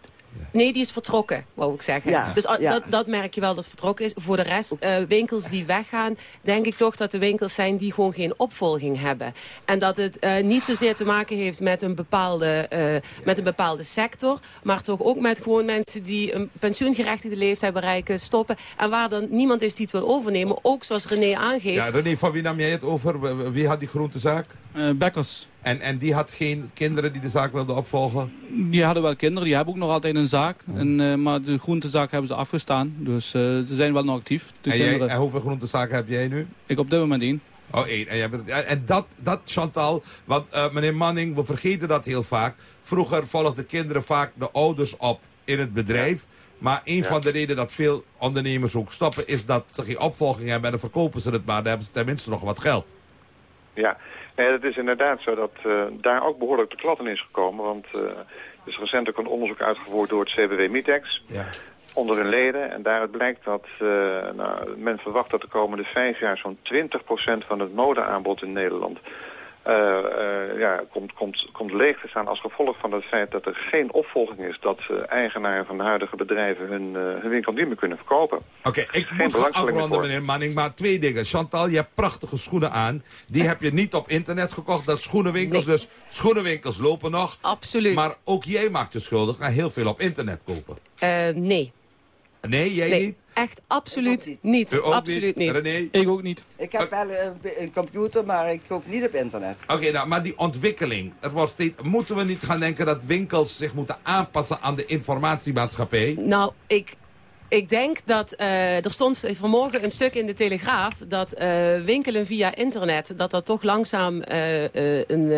Speaker 26: Nee, die is vertrokken, wou ik zeggen. Ja, dus Dat, dat merk je wel dat vertrokken is. Voor de rest, uh, winkels die weggaan, denk ik toch dat de winkels zijn die gewoon geen opvolging hebben. En dat het uh, niet zozeer te maken heeft met een, bepaalde, uh, met een bepaalde sector, maar toch ook met gewoon mensen die een pensioengerechtigde leeftijd bereiken, stoppen. En waar dan niemand is die het wil overnemen, ook zoals René aangeeft.
Speaker 24: Ja, René, van wie nam jij het over? Wie had die groentezaak?
Speaker 29: Bekkers.
Speaker 24: En, en die had geen kinderen die de zaak wilden opvolgen?
Speaker 29: Die hadden wel kinderen, die hebben ook nog altijd een zaak. En, uh, maar de groentezaak hebben ze afgestaan. Dus uh, ze zijn wel nog actief.
Speaker 24: En, jij, en, hoeveel groentezaken heb jij nu?
Speaker 29: Ik op dit moment één.
Speaker 24: Oh, één. En, jij bent, en dat, dat, Chantal, want uh, meneer Manning, we vergeten dat heel vaak. Vroeger volgden kinderen vaak de ouders op in het bedrijf. Maar een ja. van de redenen dat veel ondernemers ook stoppen... is dat ze geen opvolging hebben en dan verkopen ze het maar. Dan hebben ze tenminste nog wat geld.
Speaker 30: Ja, Nee, het is inderdaad zo dat uh, daar ook behoorlijk de klatten is gekomen. Want uh, er is recent ook een onderzoek uitgevoerd door het CBW Mitex. Ja. Onder hun leden. En daaruit blijkt dat uh, nou, men verwacht dat de komende vijf jaar zo'n 20% van het modeaanbod in Nederland ja, komt, komt, komt leeg te staan als gevolg van het feit dat er geen opvolging is. Dat uh, eigenaren van de huidige bedrijven hun, hun winkel niet meer kunnen verkopen.
Speaker 24: Oké, okay, ik moet gaan afronden meneer Manning, maar twee dingen. Chantal, je hebt prachtige schoenen aan. Die heb je niet op internet gekocht, dat schoenenwinkels. Nee. Dus schoenenwinkels lopen nog.
Speaker 26: Absoluut.
Speaker 24: Maar ook jij maakt je schuldig aan heel veel op internet kopen.
Speaker 26: nee.
Speaker 24: Nee, jij
Speaker 26: nee.
Speaker 24: niet?
Speaker 26: Echt absoluut niet. Absoluut niet.
Speaker 24: René?
Speaker 29: Ik ook niet.
Speaker 31: Ik heb wel een, een computer, maar ik koop niet op internet.
Speaker 24: Oké, okay, nou, maar die ontwikkeling. Het wordt steeds, moeten we niet gaan denken dat winkels zich moeten aanpassen aan de informatiemaatschappij?
Speaker 26: Nou, ik ik denk dat uh, er stond vanmorgen een stuk in de Telegraaf... dat uh, winkelen via internet, dat dat toch langzaam uh, een,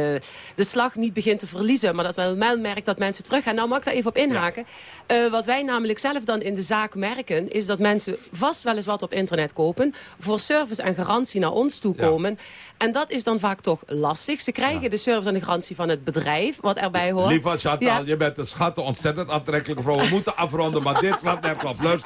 Speaker 26: de slag niet begint te verliezen. Maar dat wel merkt dat mensen teruggaan. Nou, mag ik daar even op inhaken? Ja. wat wij namelijk zelf dan in de zaak merken... is dat mensen vast wel eens wat op internet kopen... voor service en garantie naar ons toe komen... Ja. En dat is dan vaak toch lastig. Ze krijgen ja. de service en de garantie van het bedrijf, wat erbij hoort.
Speaker 24: Lieve Chantal, je bent een schatte, ontzettend aantrekkelijke vrouw. We moeten afronden, maar dit slaat net op. Luister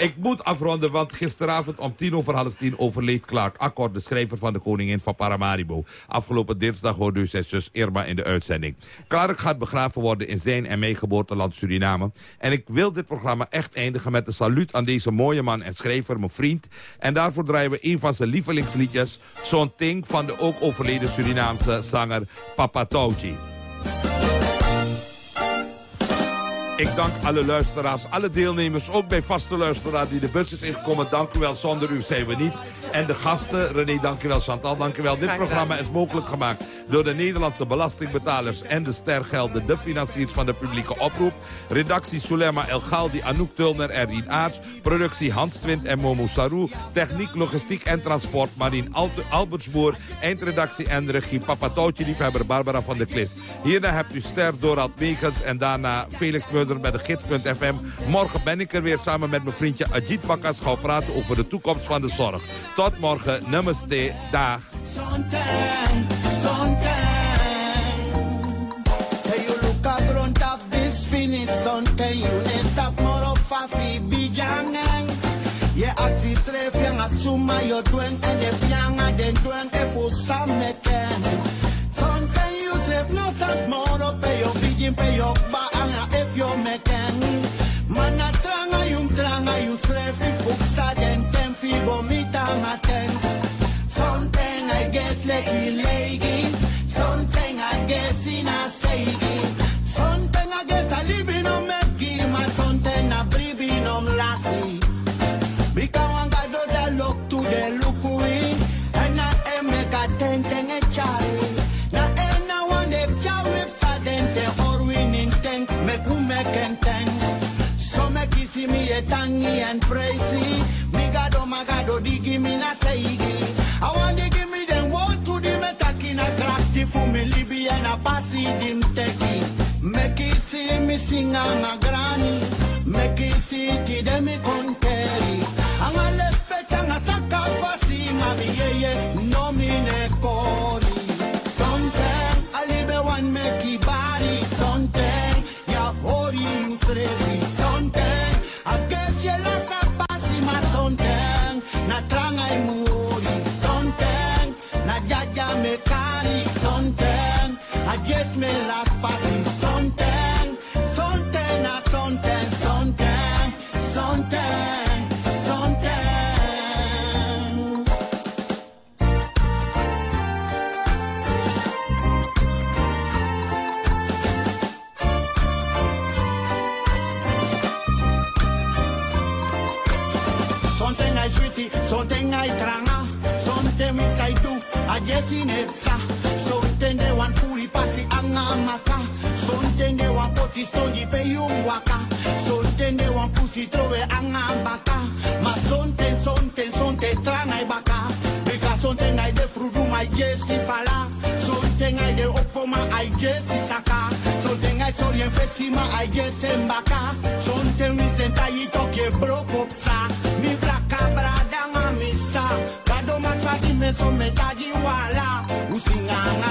Speaker 24: Ik moet afronden, want gisteravond om tien over half tien overleed Clark Akkord, de schrijver van de koningin van Paramaribo. Afgelopen dinsdag hoorde u zijn zus Irma in de uitzending. Clark gaat begraven worden in zijn en mijn geboorteland Suriname. En ik wil dit programma echt eindigen met een saluut aan deze mooie man en schrijver, mijn vriend. En daarvoor draaien we een van zijn lievelingsliedjes, Zo'n Ting van de ook overleden Surinaamse zanger Papa Touchi. Ik dank alle luisteraars, alle deelnemers, ook bij vaste luisteraars die de bus is ingekomen. Dank u wel, zonder u zijn we niets. En de gasten, René, dank u wel, Chantal, dank u wel. Dit programma is mogelijk gemaakt door de Nederlandse belastingbetalers en de stergelden, de financiers van de publieke oproep. Redactie Sulema El Galdi, Anouk Tulner, Erin Aarts. Productie Hans Twint en Momo Sarou. Techniek, logistiek en transport, Marien Albertsboer. Eindredactie en regie, Papatootje, liefhebber Barbara van der Klis. Hierna hebt u Ster Dorald Megens en daarna Felix Meuder bij de gids.fm. Morgen ben ik er weer samen met mijn vriendje Ajit Bakas. Gaan praten over de toekomst van de zorg. Tot morgen. Namaste. Dag.
Speaker 32: Je actie schreef yang asuma yo dwen en de pianga den dwen e fo sameken. Son kan you save no sant moro pe yo bigin pe yo me Man a trang a yung trang a yung slave Fi fuksa den pen fi gomita nga tangy and praisey Me gado oh magado oh, di give me na seigi I want to give me them word to the metakina crafty for me Libya and a passy dim teki Make you see me sing on a granny. Make you see ti de me conteri Anga lespet anga saka fasi Mami ye Sontende wan wankuli pasi anga maka wan poti stongi pe yungwaka wan wankusi trowe anga baka ma sonte sonte sonte tra ngai baka bika sonte ngai de frudu mai jesi fala sonte ngai de opoma ai jesi saka sonte ngai sorien fesima ai jesi mbaka sonte wis den tayi toke brokopsa. me some me tagi wala, usinganga.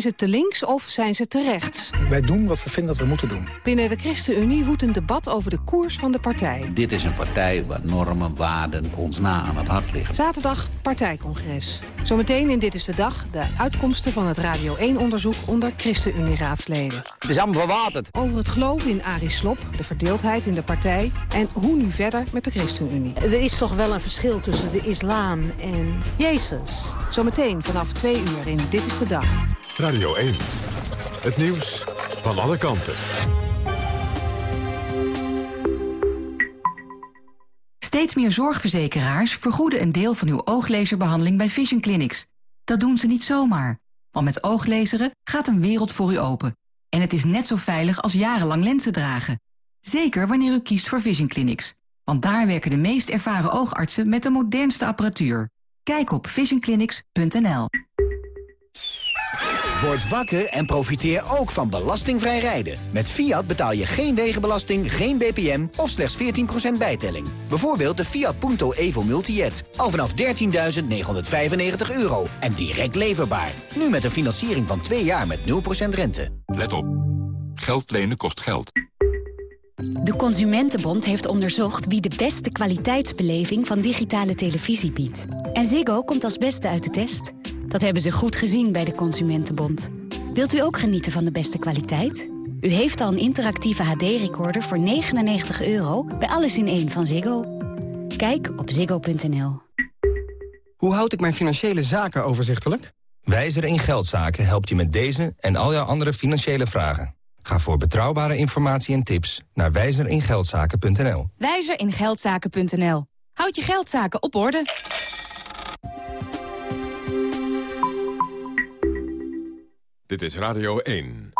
Speaker 33: Zijn ze te links of zijn ze te rechts?
Speaker 34: Wij doen wat we vinden dat we moeten doen.
Speaker 33: Binnen de ChristenUnie woedt een debat over de koers van de partij.
Speaker 35: Dit is een partij waar normen, waarden ons na aan het hart liggen.
Speaker 33: Zaterdag partijcongres. Zometeen in Dit is de Dag de uitkomsten van het Radio 1-onderzoek onder ChristenUnie-raadsleden.
Speaker 28: Het is allemaal verwaterd.
Speaker 33: Over het geloven in Arie Slob, de verdeeldheid in de partij... en hoe nu verder met de ChristenUnie.
Speaker 36: Er is toch wel een verschil tussen de islam en Jezus.
Speaker 33: Zometeen vanaf twee uur in Dit is de Dag.
Speaker 1: Radio 1. Het nieuws van alle kanten.
Speaker 37: Steeds meer zorgverzekeraars vergoeden een deel van uw ooglezerbehandeling bij Vision Clinics. Dat doen ze niet zomaar, want met ooglezeren gaat een wereld voor u open. En het is net zo veilig als jarenlang lenzen dragen. Zeker wanneer u kiest voor Vision Clinics. Want daar werken de meest ervaren oogartsen met de modernste apparatuur. Kijk op visionclinics.nl.
Speaker 38: Word wakker en profiteer ook van belastingvrij rijden. Met Fiat betaal je geen wegenbelasting, geen BPM of slechts 14% bijtelling. Bijvoorbeeld de Fiat Punto Evo Multijet. Al vanaf 13.995 euro en direct leverbaar. Nu met een financiering van 2 jaar met 0% rente.
Speaker 1: Let op. Geld lenen kost geld.
Speaker 39: De Consumentenbond heeft onderzocht wie de beste kwaliteitsbeleving van digitale televisie biedt. En Ziggo komt als beste uit de test. Dat hebben ze goed gezien bij de Consumentenbond. Wilt u ook genieten van de beste kwaliteit? U heeft al een interactieve HD-recorder voor 99 euro bij Alles in één van Ziggo. Kijk op ziggo.nl.
Speaker 7: Hoe houd ik mijn financiële zaken overzichtelijk?
Speaker 6: Wijzer in Geldzaken helpt je met deze en al jouw andere financiële vragen. Ga voor betrouwbare informatie en tips naar wijzeringeldzaken.nl.
Speaker 39: Wijzeringeldzaken.nl. Houd je geldzaken op orde.
Speaker 1: Dit is Radio 1.